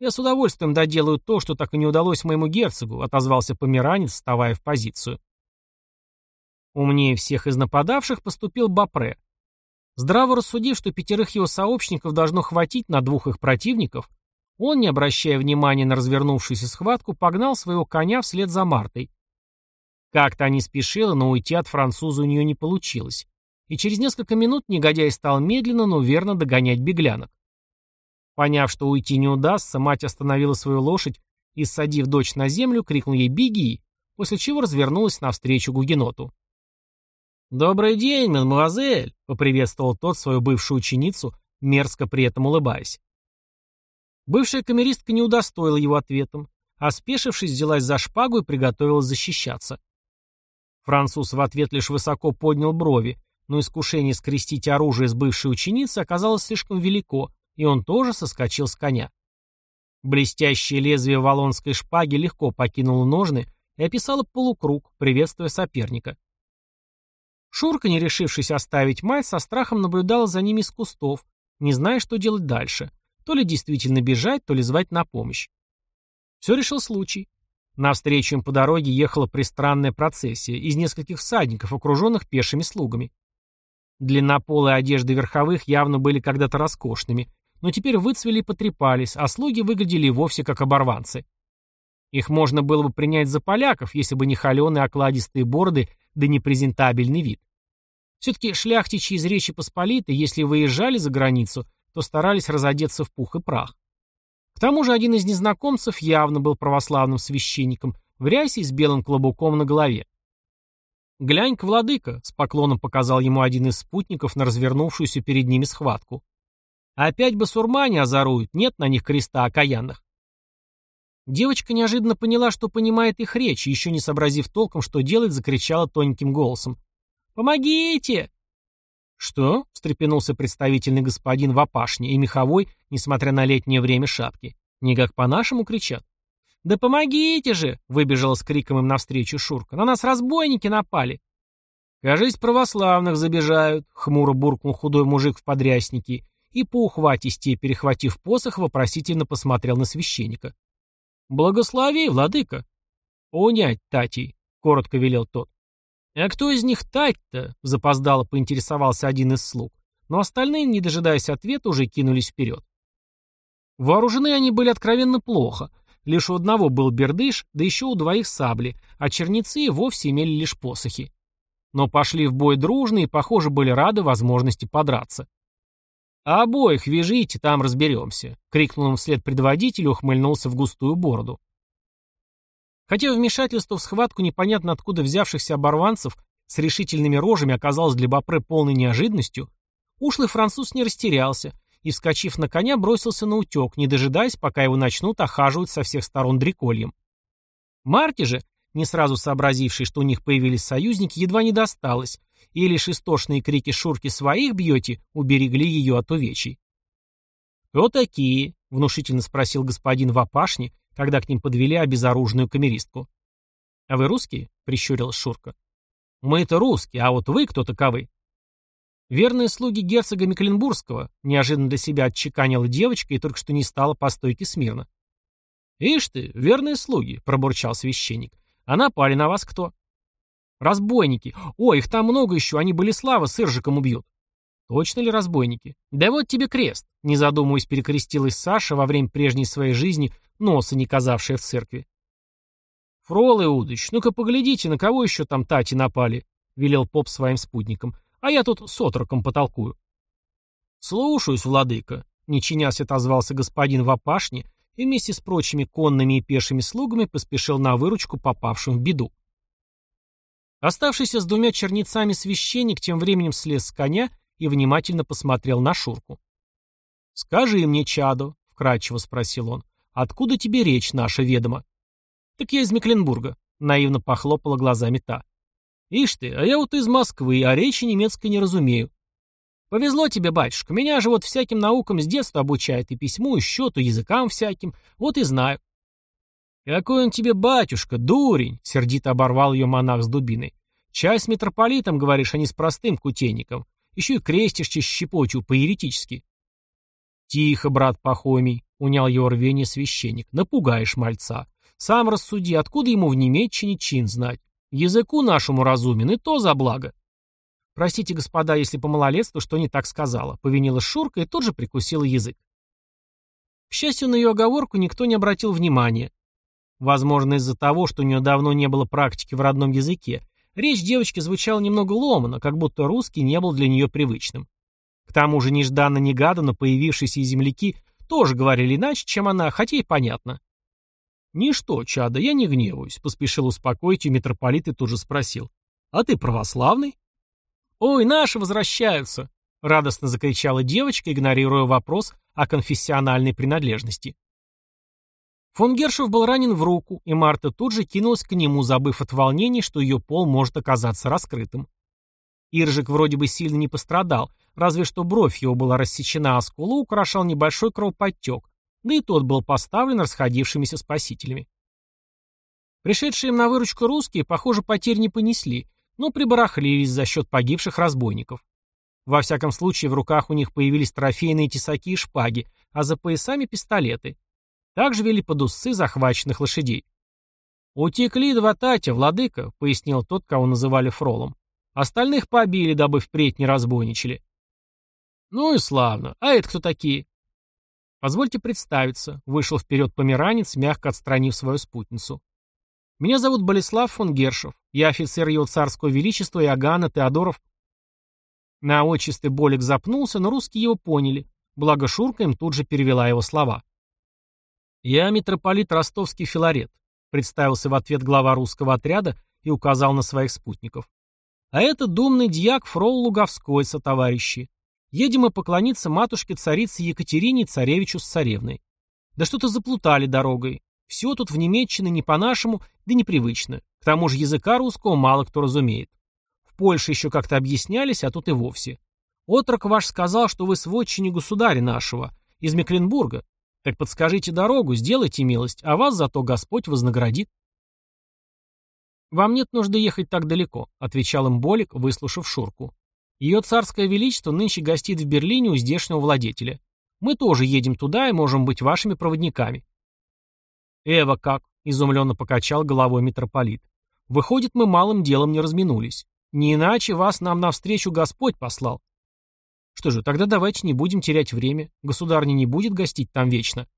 «Я с удовольствием доделаю то, что так и не удалось моему герцогу», — отозвался померанец, вставая в позицию. Умнее всех из нападавших поступил Бапре. Здраво рассудив, что пятерых его сообщников должно хватить на двух их противников, он, не обращая внимания на развернувшуюся схватку, погнал своего коня вслед за Мартой. Как-то они спешила, но уйти от француза у нее не получилось. И через несколько минут негодяй стал медленно, но верно догонять беглянок. Поняв, что уйти не удастся, мать остановила свою лошадь и, садив дочь на землю, крикнул ей «Беги!», после чего развернулась навстречу Гугеноту. «Добрый день, мадемуазель!» — поприветствовал тот свою бывшую ученицу, мерзко при этом улыбаясь. Бывшая камеристка не удостоила его ответом, а спешившись, взялась за шпагу и приготовилась защищаться. Француз в ответ лишь высоко поднял брови, но искушение скрестить оружие с бывшей ученицей оказалось слишком велико, и он тоже соскочил с коня. Блестящее лезвие валонской шпаги легко покинуло ножны и описало полукруг, приветствуя соперника. Шурка, не решившись оставить мать, со страхом наблюдала за ними из кустов, не зная, что делать дальше. То ли действительно бежать, то ли звать на помощь. Все решил случай. Навстречу им по дороге ехала пристранная процессия из нескольких всадников, окруженных пешими слугами. Длиннополые одежды верховых явно были когда-то роскошными, но теперь выцвели и потрепались, а слуги выглядели вовсе как оборванцы. Их можно было бы принять за поляков, если бы не холеные окладистые бороды да непрезентабельный вид. Все-таки шляхтичи из Речи Посполитой, если выезжали за границу, то старались разодеться в пух и прах. К тому же один из незнакомцев явно был православным священником, в рясе с белым клобуком на голове. «Глянь-ка, владыка!» — с поклоном показал ему один из спутников на развернувшуюся перед ними схватку. «Опять басурмане озоруют, нет на них креста окаянных». Девочка неожиданно поняла, что понимает их речь, еще не сообразив толком, что делать, закричала тоненьким голосом. «Помогите!» «Что?» — встрепенулся представительный господин в опашне и меховой, несмотря на летнее время шапки. «Не как по-нашему кричат?» «Да помогите же!» — выбежала с криком им навстречу Шурка. «На нас разбойники напали!» «Кажись, православных забежают!» — хмуро буркнул худой мужик в подряснике и по ухватисти, перехватив посох, вопросительно посмотрел на священника. «Благослови, владыка!» «Унять, Татей!» — коротко велел тот. «А кто из них Тать-то?» — запоздало поинтересовался один из слуг. Но остальные, не дожидаясь ответа, уже кинулись вперед. Вооружены они были откровенно плохо. Лишь у одного был бердыш, да еще у двоих сабли, а черницы вовсе имели лишь посохи. Но пошли в бой дружно и, похоже, были рады возможности подраться. «А обоих вяжите, там разберемся», — крикнул им вслед предводителю, ухмыльнулся в густую бороду. Хотя вмешательство в схватку непонятно откуда взявшихся оборванцев с решительными рожами оказалось для Бапре полной неожиданностью, ушлый француз не растерялся и, вскочив на коня, бросился на утек, не дожидаясь, пока его начнут охаживать со всех сторон дрекольем. Марти же, не сразу сообразивший, что у них появились союзники, едва не досталось, и лишь истошные крики Шурки «своих бьете» уберегли ее от увечий. «Кто такие?» — внушительно спросил господин в опашне, когда к ним подвели обезоруженную камеристку. «А вы русские?» — прищурилась Шурка. «Мы это русские, а вот вы кто таковы?» «Верные слуги герцога Мекленбургского», — неожиданно для себя отчеканила девочка и только что не стала по стойке смирно. «Ишь ты, верные слуги», — пробурчал священник. «А напали на вас кто?» Разбойники. Ой, их там много еще, они были славы с Иржиком убьют. Точно ли разбойники? Да вот тебе крест. Не задумываясь, перекрестилась Саша во время прежней своей жизни, носа не казавшая в церкви. Фрол Иудыч, ну-ка поглядите, на кого еще там Тати напали, велел поп своим спутникам. А я тут с отроком потолкую. Слушаюсь, владыка, не чинясь отозвался господин в опашне и вместе с прочими конными и пешими слугами поспешил на выручку попавшим в беду. Оставшийся с двумя черницами священник тем временем слез с коня и внимательно посмотрел на Шурку. «Скажи мне, чадо», — вкратчиво спросил он, — «откуда тебе речь наша ведома?» «Так я из Мекленбурга», — наивно похлопала глазами та. «Ишь ты, а я вот из Москвы, а речи немецкой не разумею». «Повезло тебе, батюшка, меня же вот всяким наукам с детства обучают, и письму, и счету, языкам всяким, вот и знаю. «Какой он тебе батюшка, дурень!» — сердито оборвал ее монах с дубиной. «Чай с митрополитом, говоришь, а не с простым кутейником. Еще и крестишься щепочу по-еретически». «Тихо, брат Пахомий», — унял его рвение священник. «Напугаешь мальца. Сам рассуди, откуда ему в Немеччине чин знать. Языку нашему разумен, и то за благо». «Простите, господа, если по малолетству что не так сказала», — повинила Шурка и тут же прикусила язык. К счастью, на ее оговорку никто не обратил внимания. Возможно, из-за того, что у нее давно не было практики в родном языке, речь девочки звучала немного ломано, как будто русский не был для нее привычным. К тому же нежданно-негаданно появившиеся земляки тоже говорили иначе, чем она, хотя и понятно. «Ничто, чада, я не гневаюсь», — поспешил успокоить ее митрополит и тут же спросил. «А ты православный?» «Ой, наши возвращаются!» — радостно закричала девочка, игнорируя вопрос о конфессиональной принадлежности. Фон Гершев был ранен в руку, и Марта тут же кинулась к нему, забыв от волнения, что ее пол может оказаться раскрытым. Иржик вроде бы сильно не пострадал, разве что бровь его была рассечена, а скулу украшал небольшой кровоподтек, да и тот был поставлен расходившимися спасителями. Пришедшие им на выручку русские, похоже, потерь не понесли, но прибарахлились за счет погибших разбойников. Во всяком случае, в руках у них появились трофейные тесаки и шпаги, а за поясами пистолеты. Также вели под усы захваченных лошадей. «Утекли два татя, владыка», — пояснил тот, кого называли фролом. «Остальных побили, дабы впредь не разбойничали». «Ну и славно. А это кто такие?» «Позвольте представиться», — вышел вперед померанец, мягко отстранив свою спутницу. «Меня зовут Болеслав фон Гершев. Я офицер его царского величества Иоганна Теодоров». На отчисты Болик запнулся, но русские его поняли, благо Шурка им тут же перевела его слова. «Я митрополит Ростовский Филарет», — представился в ответ глава русского отряда и указал на своих спутников. «А это думный дьяк Фрол Луговской со товарищи. Едем мы поклониться матушке-царице Екатерине царевичу с царевной. Да что-то заплутали дорогой. Все тут в Немеччине не по-нашему, да непривычно. К тому же языка русского мало кто разумеет. В Польше еще как-то объяснялись, а тут и вовсе. Отрок ваш сказал, что вы сводчине государя нашего, из Мекленбурга. Так подскажите дорогу, сделайте милость, а вас зато Господь вознаградит. «Вам нет нужды ехать так далеко», — отвечал им Болик, выслушав Шурку. Ее царское величество нынче гостит в Берлине у здешнего владетеля. Мы тоже едем туда и можем быть вашими проводниками. Эва как? Изумленно покачал головой митрополит. Выходит, мы малым делом не разминулись. Не иначе вас нам навстречу Господь послал. Что же, тогда давайте не будем терять время. Государня не будет гостить там вечно.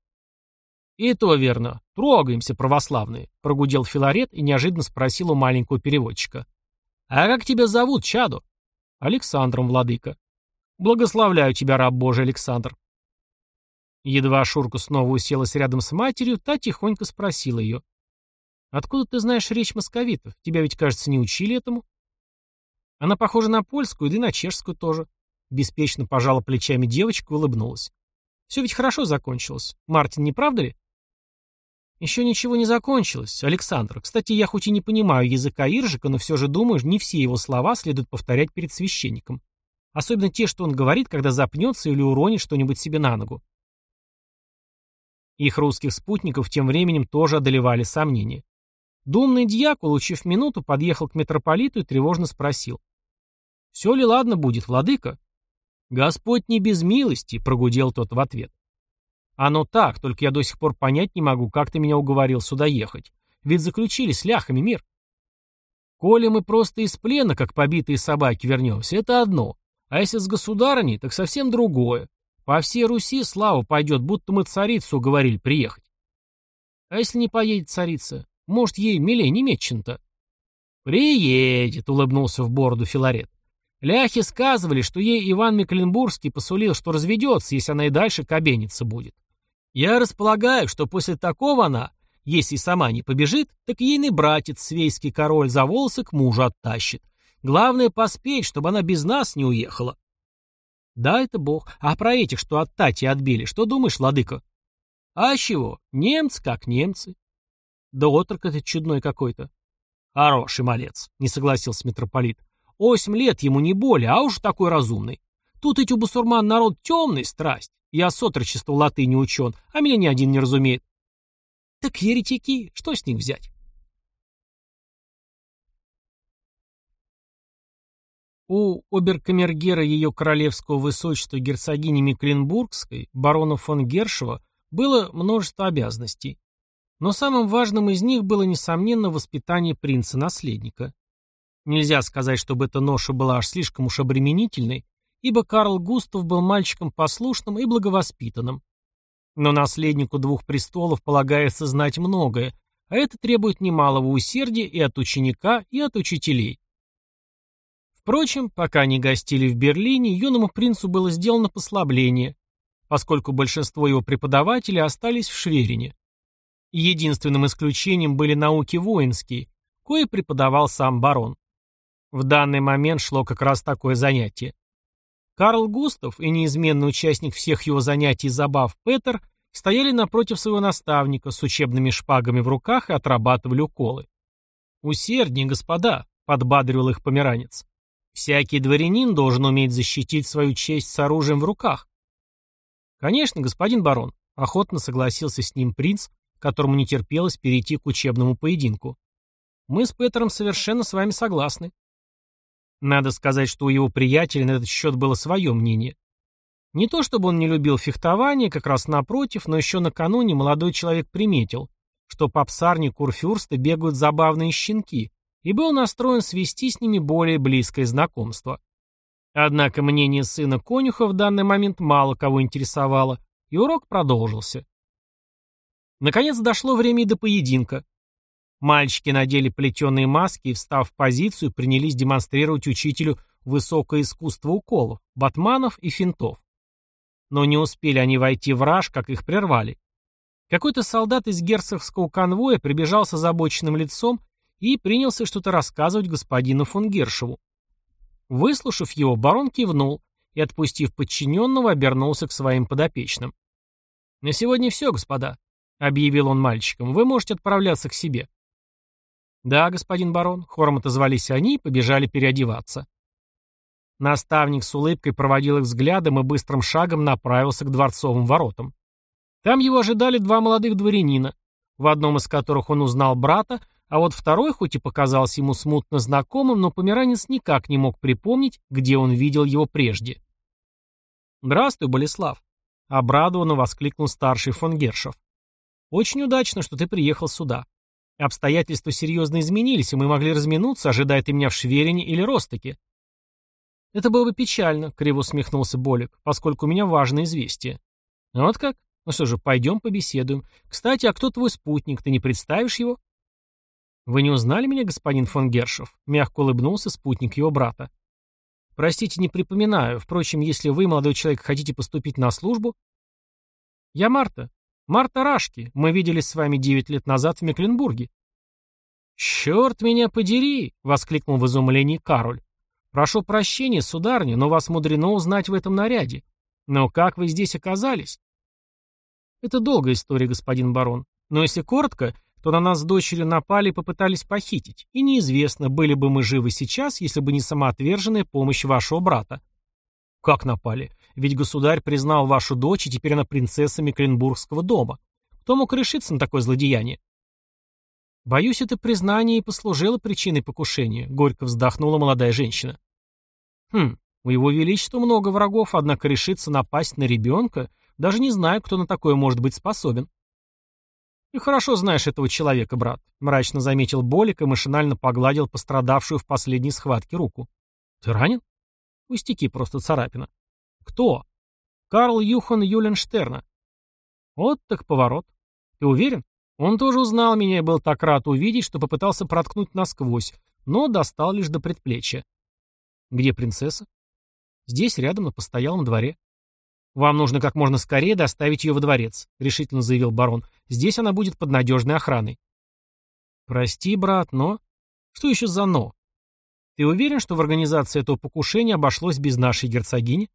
И то верно. Трогаемся, православные, прогудел Филарет и неожиданно спросил у маленького переводчика. А как тебя зовут, чадо? Александром, владыка. Благословляю тебя, раб Божий Александр. Едва Шурка снова уселась рядом с матерью, та тихонько спросила ее. «Откуда ты знаешь речь московитов? Тебя ведь, кажется, не учили этому?» Она похожа на польскую, да и на чешскую тоже. Беспечно пожала плечами девочка и улыбнулась. «Все ведь хорошо закончилось. Мартин, не правда ли?» «Еще ничего не закончилось, Александр. Кстати, я хоть и не понимаю языка Иржика, но все же думаю, не все его слова следует повторять перед священником. Особенно те, что он говорит, когда запнется или уронит что-нибудь себе на ногу». Их русских спутников тем временем тоже одолевали сомнения. Думный дьяк, улучив минуту, подъехал к митрополиту и тревожно спросил. «Все ли ладно будет, владыка?» «Господь не без милости», — прогудел тот в ответ. «Оно так, только я до сих пор понять не могу, как ты меня уговорил сюда ехать. Ведь заключили с ляхами мир». «Коли мы просто из плена, как побитые собаки, вернемся, это одно. А если с государыней, так совсем другое. По всей Руси слава пойдет, будто мы царицу уговорили приехать». «А если не поедет царица? Может, ей милей немеччин-то?» «Приедет», — улыбнулся в бороду Филарет. Ляхи сказывали, что ей Иван Мекленбургский посулил, что разведется, если она и дальше кабениться будет. Я располагаю, что после такого она, если сама не побежит, так ейный братец, свейский король, за волосы к мужу оттащит. Главное поспеть, чтобы она без нас не уехала. Да, это бог. А про этих, что от Тати отбили, что думаешь, ладыка? А чего? Немцы как немцы. Да отрок этот чудной какой-то. Хороший малец, не согласился митрополит. Осемь лет ему не более, а уж такой разумный. Тут эти у басурман народ темный, страсть. Я с отрочества латыни учен, а меня ни один не разумеет. Так еретики, что с них взять? У оберкамергера ее королевского высочества герцогини Мекленбургской, барона фон Гершева, было множество обязанностей. Но самым важным из них было, несомненно, воспитание принца-наследника. Нельзя сказать, чтобы эта ноша была аж слишком уж обременительной, ибо Карл Густав был мальчиком послушным и благовоспитанным. Но наследнику двух престолов полагается знать многое, а это требует немалого усердия и от ученика, и от учителей. Впрочем, пока они гостили в Берлине, юному принцу было сделано послабление, поскольку большинство его преподавателей остались в Шверине. Единственным исключением были науки воинские, кое преподавал сам барон. В данный момент шло как раз такое занятие. Карл Густав и неизменный участник всех его занятий и забав Петер стояли напротив своего наставника с учебными шпагами в руках и отрабатывали уколы. «Усерднее, господа», — подбадривал их померанец. «Всякий дворянин должен уметь защитить свою честь с оружием в руках». «Конечно, господин барон», — охотно согласился с ним принц, которому не терпелось перейти к учебному поединку. «Мы с Петером совершенно с вами согласны». Надо сказать, что у его приятеля на этот счет было свое мнение. Не то чтобы он не любил фехтование, как раз напротив, но еще накануне молодой человек приметил, что по псарне Курфюрста бегают забавные щенки, и был настроен свести с ними более близкое знакомство. Однако мнение сына конюха в данный момент мало кого интересовало, и урок продолжился. Наконец дошло время и до поединка. Мальчики надели плетеные маски и, встав в позицию, принялись демонстрировать учителю высокое искусство уколов, батманов и финтов. Но не успели они войти в раж, как их прервали. Какой-то солдат из герцогского конвоя прибежал с озабоченным лицом и принялся что-то рассказывать господину фон Гершеву. Выслушав его, барон кивнул и, отпустив подчиненного, обернулся к своим подопечным. «На сегодня все, господа», — объявил он мальчикам, — «вы можете отправляться к себе». «Да, господин барон», — хором отозвались они и побежали переодеваться. Наставник с улыбкой проводил их взглядом и быстрым шагом направился к дворцовым воротам. Там его ожидали два молодых дворянина, в одном из которых он узнал брата, а вот второй, хоть и показался ему смутно знакомым, но померанец никак не мог припомнить, где он видел его прежде. «Здравствуй, Болеслав», — обрадованно воскликнул старший фон Гершев. «Очень удачно, что ты приехал сюда. Обстоятельства серьезно изменились, и мы могли разминуться, ожидая ты меня в Шверине или Ростоке. Это было бы печально, криво усмехнулся Болик, поскольку у меня важное известие. Вот как? Ну что же, пойдем побеседуем. Кстати, а кто твой спутник? Ты не представишь его? Вы не узнали меня, господин фон Гершев? Мягко улыбнулся спутник его брата. Простите, не припоминаю. Впрочем, если вы, молодой человек, хотите поступить на службу... Я Марта, Марта Рашки, мы виделись с вами девять лет назад в Мекленбурге. «Черт меня подери!» — воскликнул в изумлении Кароль. «Прошу прощения, сударыня, но вас мудрено узнать в этом наряде. Но как вы здесь оказались?» «Это долгая история, господин барон. Но если коротко, то на нас с дочерью напали и попытались похитить, и неизвестно, были бы мы живы сейчас, если бы не самоотверженная помощь вашего брата. Как напали? Ведь государь признал вашу дочь, и теперь она принцесса Мекленбургского дома. Кто мог решиться на такое злодеяние? Боюсь, это признание и послужило причиной покушения, горько вздохнула молодая женщина. Хм, у его величества много врагов, однако решиться напасть на ребенка, даже не знаю, кто на такое может быть способен. Ты хорошо знаешь этого человека, брат, мрачно заметил Болик и машинально погладил пострадавшую в последней схватке руку. Ты ранен? Пустяки, просто царапина. Кто? Карл Юхан Юленштерна. Вот так поворот. Ты уверен? Он тоже узнал меня и был так рад увидеть, что попытался проткнуть насквозь, но достал лишь до предплечья. Где принцесса? Здесь, рядом, на постоялом дворе. Вам нужно как можно скорее доставить ее во дворец, решительно заявил барон. Здесь она будет под надежной охраной. Прости, брат, но... Что еще за «но»? Ты уверен, что в организации этого покушения обошлось без нашей герцогини?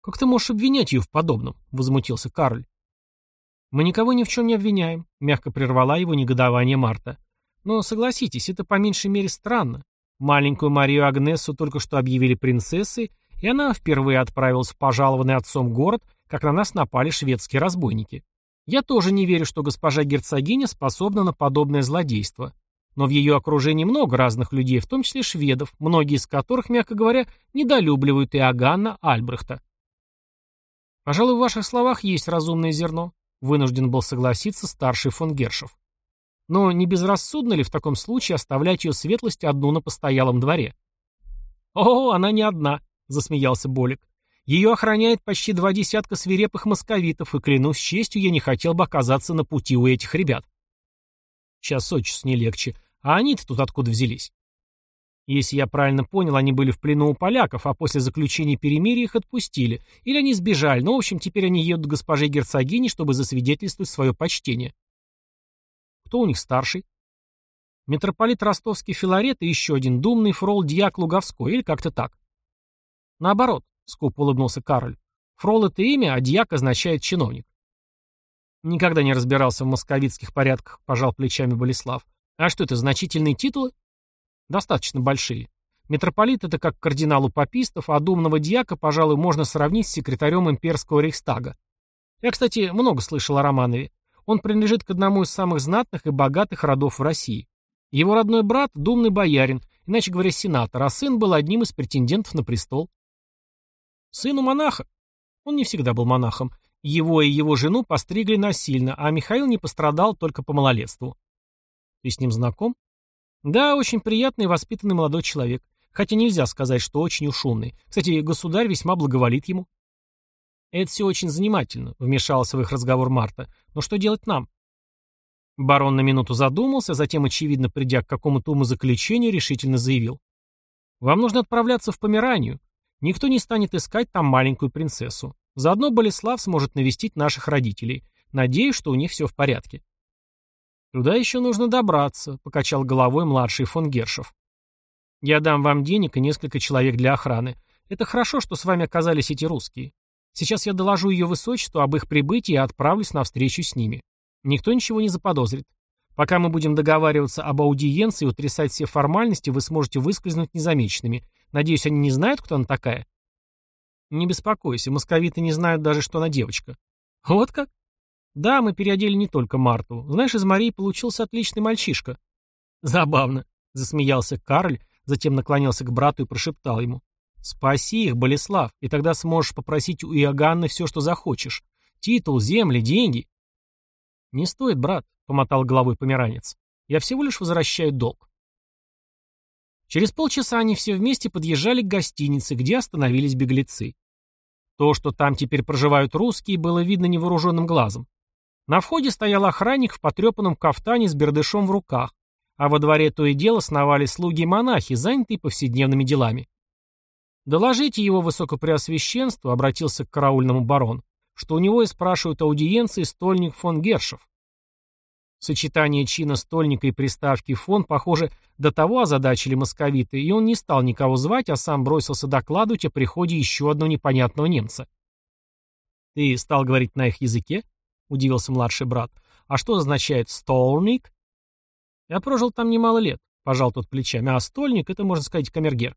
Как ты можешь обвинять ее в подобном? Возмутился Карль. Мы никого ни в чем не обвиняем, мягко прервала его негодование Марта. Но согласитесь, это по меньшей мере странно. Маленькую Марию Агнесу только что объявили принцессой, и она впервые отправилась в пожалованный отцом город, как на нас напали шведские разбойники. Я тоже не верю, что госпожа герцогиня способна на подобное злодейство. Но в ее окружении много разных людей, в том числе шведов, многие из которых, мягко говоря, недолюбливают Иоганна Альбрехта. «Пожалуй, в ваших словах есть разумное зерно», — вынужден был согласиться старший фон Гершев. «Но не безрассудно ли в таком случае оставлять ее светлость одну на постоялом дворе?» «О, она не одна», — засмеялся Болик. «Ее охраняет почти два десятка свирепых московитов, и, клянусь честью, я не хотел бы оказаться на пути у этих ребят». Час от не легче. А они-то тут откуда взялись? Если я правильно понял, они были в плену у поляков, а после заключения перемирия их отпустили. Или они сбежали, но, в общем, теперь они едут к госпоже герцогине, чтобы засвидетельствовать свое почтение. Кто у них старший? Митрополит Ростовский Филарет и еще один думный фрол Дьяк Луговской, или как-то так. Наоборот, скупо улыбнулся Кароль. Фрол — это имя, а Дьяк означает чиновник. Никогда не разбирался в московитских порядках, пожал плечами Болеслав. А что это, значительные титулы? Достаточно большие. Митрополит — это как кардинал у папистов, а думного дьяка, пожалуй, можно сравнить с секретарем имперского рейхстага. Я, кстати, много слышал о Романове. Он принадлежит к одному из самых знатных и богатых родов в России. Его родной брат — думный боярин, иначе говоря, сенатор, а сын был одним из претендентов на престол. Сыну монаха. Он не всегда был монахом. Его и его жену постригли насильно, а Михаил не пострадал только по малолетству. Ты с ним знаком? Да, очень приятный и воспитанный молодой человек. Хотя нельзя сказать, что очень уж умный. Кстати, государь весьма благоволит ему. Это все очень занимательно, вмешался в их разговор Марта. Но что делать нам? Барон на минуту задумался, затем, очевидно, придя к какому-то умозаключению, решительно заявил. «Вам нужно отправляться в Померанию. Никто не станет искать там маленькую принцессу. Заодно Болеслав сможет навестить наших родителей. Надеюсь, что у них все в порядке». «Туда еще нужно добраться», — покачал головой младший фон Гершев. «Я дам вам денег и несколько человек для охраны. Это хорошо, что с вами оказались эти русские. Сейчас я доложу ее высочеству об их прибытии и отправлюсь на встречу с ними. Никто ничего не заподозрит. Пока мы будем договариваться об аудиенции и утрясать все формальности, вы сможете выскользнуть незамеченными. Надеюсь, они не знают, кто она такая? Не беспокойся, московиты не знают даже, что она девочка. Вот как? Да, мы переодели не только Марту. Знаешь, из Марии получился отличный мальчишка. Забавно, засмеялся Карль, затем наклонился к брату и прошептал ему. Спаси их, Болеслав, и тогда сможешь попросить у Иоганны все, что захочешь. Титул, земли, деньги. «Не стоит, брат», — помотал головой померанец. «Я всего лишь возвращаю долг». Через полчаса они все вместе подъезжали к гостинице, где остановились беглецы. То, что там теперь проживают русские, было видно невооруженным глазом. На входе стоял охранник в потрепанном кафтане с бердышом в руках, а во дворе то и дело сновали слуги и монахи, занятые повседневными делами. «Доложите его высокопреосвященству», — обратился к караульному барон, что у него и спрашивают аудиенции стольник фон Гершев. Сочетание чина стольника и приставки фон, похоже, до того озадачили московиты, и он не стал никого звать, а сам бросился докладывать о приходе еще одного непонятного немца. «Ты стал говорить на их языке?» — удивился младший брат. «А что означает «стольник»?» «Я прожил там немало лет», — пожал тот плечами, «а стольник — это, можно сказать, камергер».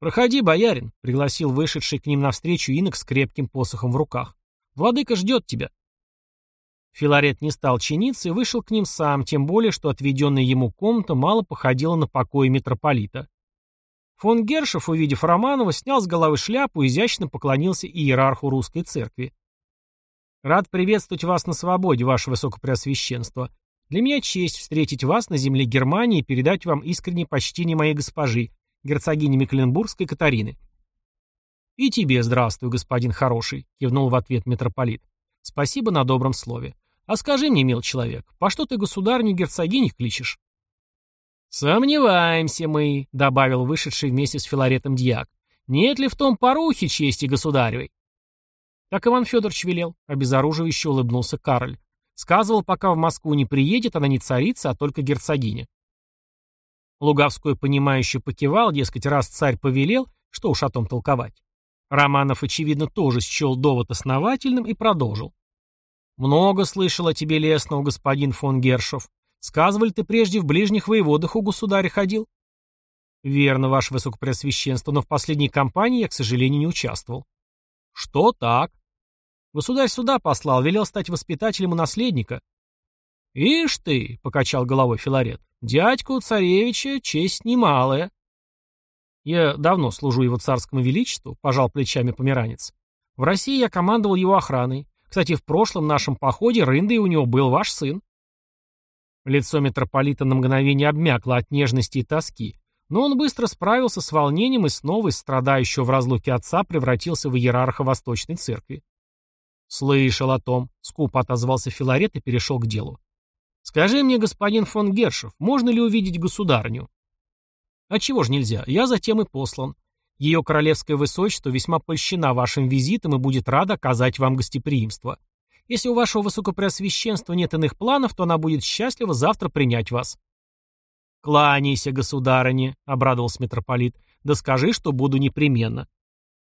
«Проходи, боярин», — пригласил вышедший к ним навстречу инок с крепким посохом в руках. «Владыка ждет тебя». Филарет не стал чиниться и вышел к ним сам, тем более, что отведенная ему комната мало походила на покои митрополита. Фон Гершев, увидев Романова, снял с головы шляпу и изящно поклонился иерарху русской церкви. «Рад приветствовать вас на свободе, ваше высокопреосвященство. Для меня честь встретить вас на земле Германии и передать вам искреннее почтение моей госпожи, герцогини Мекленбургской Катарины. «И тебе здравствуй, господин хороший», — кивнул в ответ митрополит. «Спасибо на добром слове. А скажи мне, мил человек, по что ты государню герцогиней кличешь?» «Сомневаемся мы», — добавил вышедший вместе с Филаретом дьяк. «Нет ли в том порухи чести государевой?» Так Иван Федорович велел, обезоруживающе улыбнулся Карль. Сказывал, пока в Москву не приедет, она не царица, а только герцогиня. Луговской, понимающе покивал, дескать, раз царь повелел, что уж о том толковать. Романов, очевидно, тоже счел довод основательным и продолжил. «Много слышал о тебе лесного, господин фон Гершов. Сказывали, ты прежде в ближних воеводах у государя ходил?» «Верно, ваше высокопреосвященство, но в последней кампании я, к сожалению, не участвовал». «Что так?» «Государь сюда послал, велел стать воспитателем у наследника». «Ишь ты!» — покачал головой Филарет. Дядька у царевича честь немалая. Я давно служу его царскому величеству, пожал плечами померанец. В России я командовал его охраной. Кстати, в прошлом нашем походе рындой у него был ваш сын. Лицо митрополита на мгновение обмякло от нежности и тоски, но он быстро справился с волнением и снова из страдающего в разлуке отца превратился в иерарха Восточной Церкви. «Слышал о том», — скупо отозвался Филарет и перешел к делу. «Скажи мне, господин фон Гершев, можно ли увидеть государню?» «А чего ж нельзя? Я затем и послан. Ее королевское высочество весьма польщена вашим визитом и будет рада оказать вам гостеприимство. Если у вашего высокопреосвященства нет иных планов, то она будет счастлива завтра принять вас». «Кланяйся, государыне», — обрадовался митрополит. «Да скажи, что буду непременно».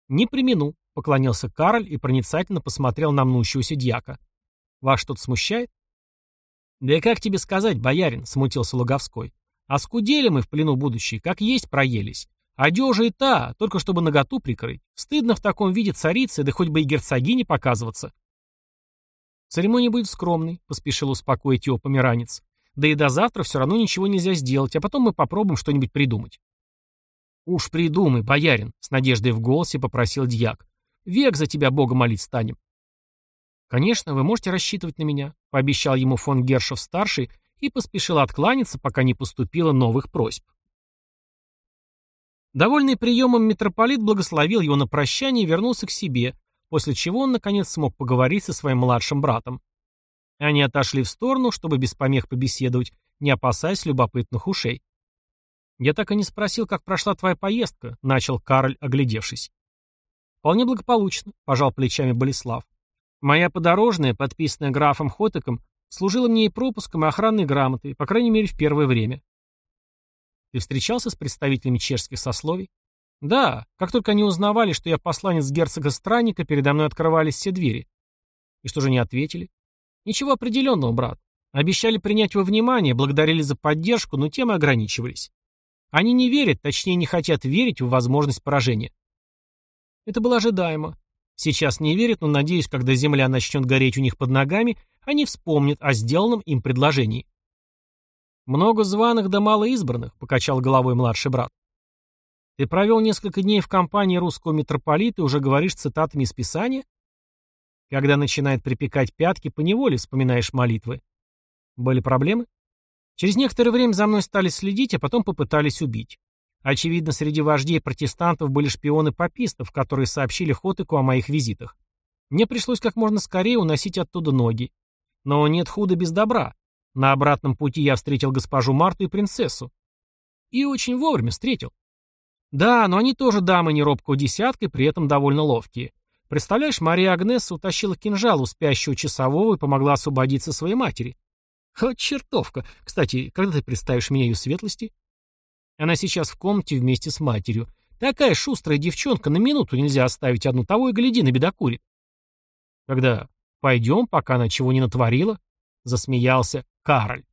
«Не примену», — поклонился Кароль и проницательно посмотрел на мнущегося дьяка. «Вас что-то смущает?» «Да как тебе сказать, боярин?» — смутился Луговской. «Оскудели мы в плену будущей, как есть проелись. Одежа и та, только чтобы наготу прикрыть. Стыдно в таком виде царицы, да хоть бы и герцогине показываться». «Церемония будет скромной», — поспешил успокоить его померанец. Да и до завтра все равно ничего нельзя сделать, а потом мы попробуем что-нибудь придумать. «Уж придумай, боярин», — с надеждой в голосе попросил дьяк. «Век за тебя Бога молить станем». «Конечно, вы можете рассчитывать на меня», — пообещал ему фон Гершев-старший и поспешил откланяться, пока не поступило новых просьб. Довольный приемом митрополит благословил его на прощание и вернулся к себе, после чего он, наконец, смог поговорить со своим младшим братом. Они отошли в сторону, чтобы без помех побеседовать, не опасаясь любопытных ушей. «Я так и не спросил, как прошла твоя поездка», — начал Кароль, оглядевшись. «Вполне благополучно», — пожал плечами Болеслав. «Моя подорожная, подписанная графом Хотеком, служила мне и пропуском, и охранной грамотой, по крайней мере, в первое время. Ты встречался с представителями чешских сословий? Да, как только они узнавали, что я посланец герцога-странника, передо мной открывались все двери. И что же не ответили? Ничего определенного, брат. Обещали принять во внимание, благодарили за поддержку, но тем и ограничивались. Они не верят, точнее не хотят верить в возможность поражения. Это было ожидаемо. Сейчас не верят, но надеюсь, когда земля начнет гореть у них под ногами, они вспомнят о сделанном им предложении. «Много званых да мало избранных», — покачал головой младший брат. «Ты провел несколько дней в компании русского митрополита и уже говоришь цитатами из Писания?» Когда начинает припекать пятки, поневоле вспоминаешь молитвы. Были проблемы? Через некоторое время за мной стали следить, а потом попытались убить. Очевидно, среди вождей протестантов были шпионы папистов, которые сообщили Хотыку о моих визитах. Мне пришлось как можно скорее уносить оттуда ноги. Но нет худа без добра. На обратном пути я встретил госпожу Марту и принцессу. И очень вовремя встретил. Да, но они тоже дамы неробкого десятка и при этом довольно ловкие. Представляешь, Мария Агнесса утащила кинжал у спящего часового и помогла освободиться своей матери. Вот чертовка. Кстати, когда ты представишь меня ее светлости? Она сейчас в комнате вместе с матерью. Такая шустрая девчонка, на минуту нельзя оставить одну того и гляди, набедокурит. Когда пойдем, пока она чего не натворила, засмеялся Кароль.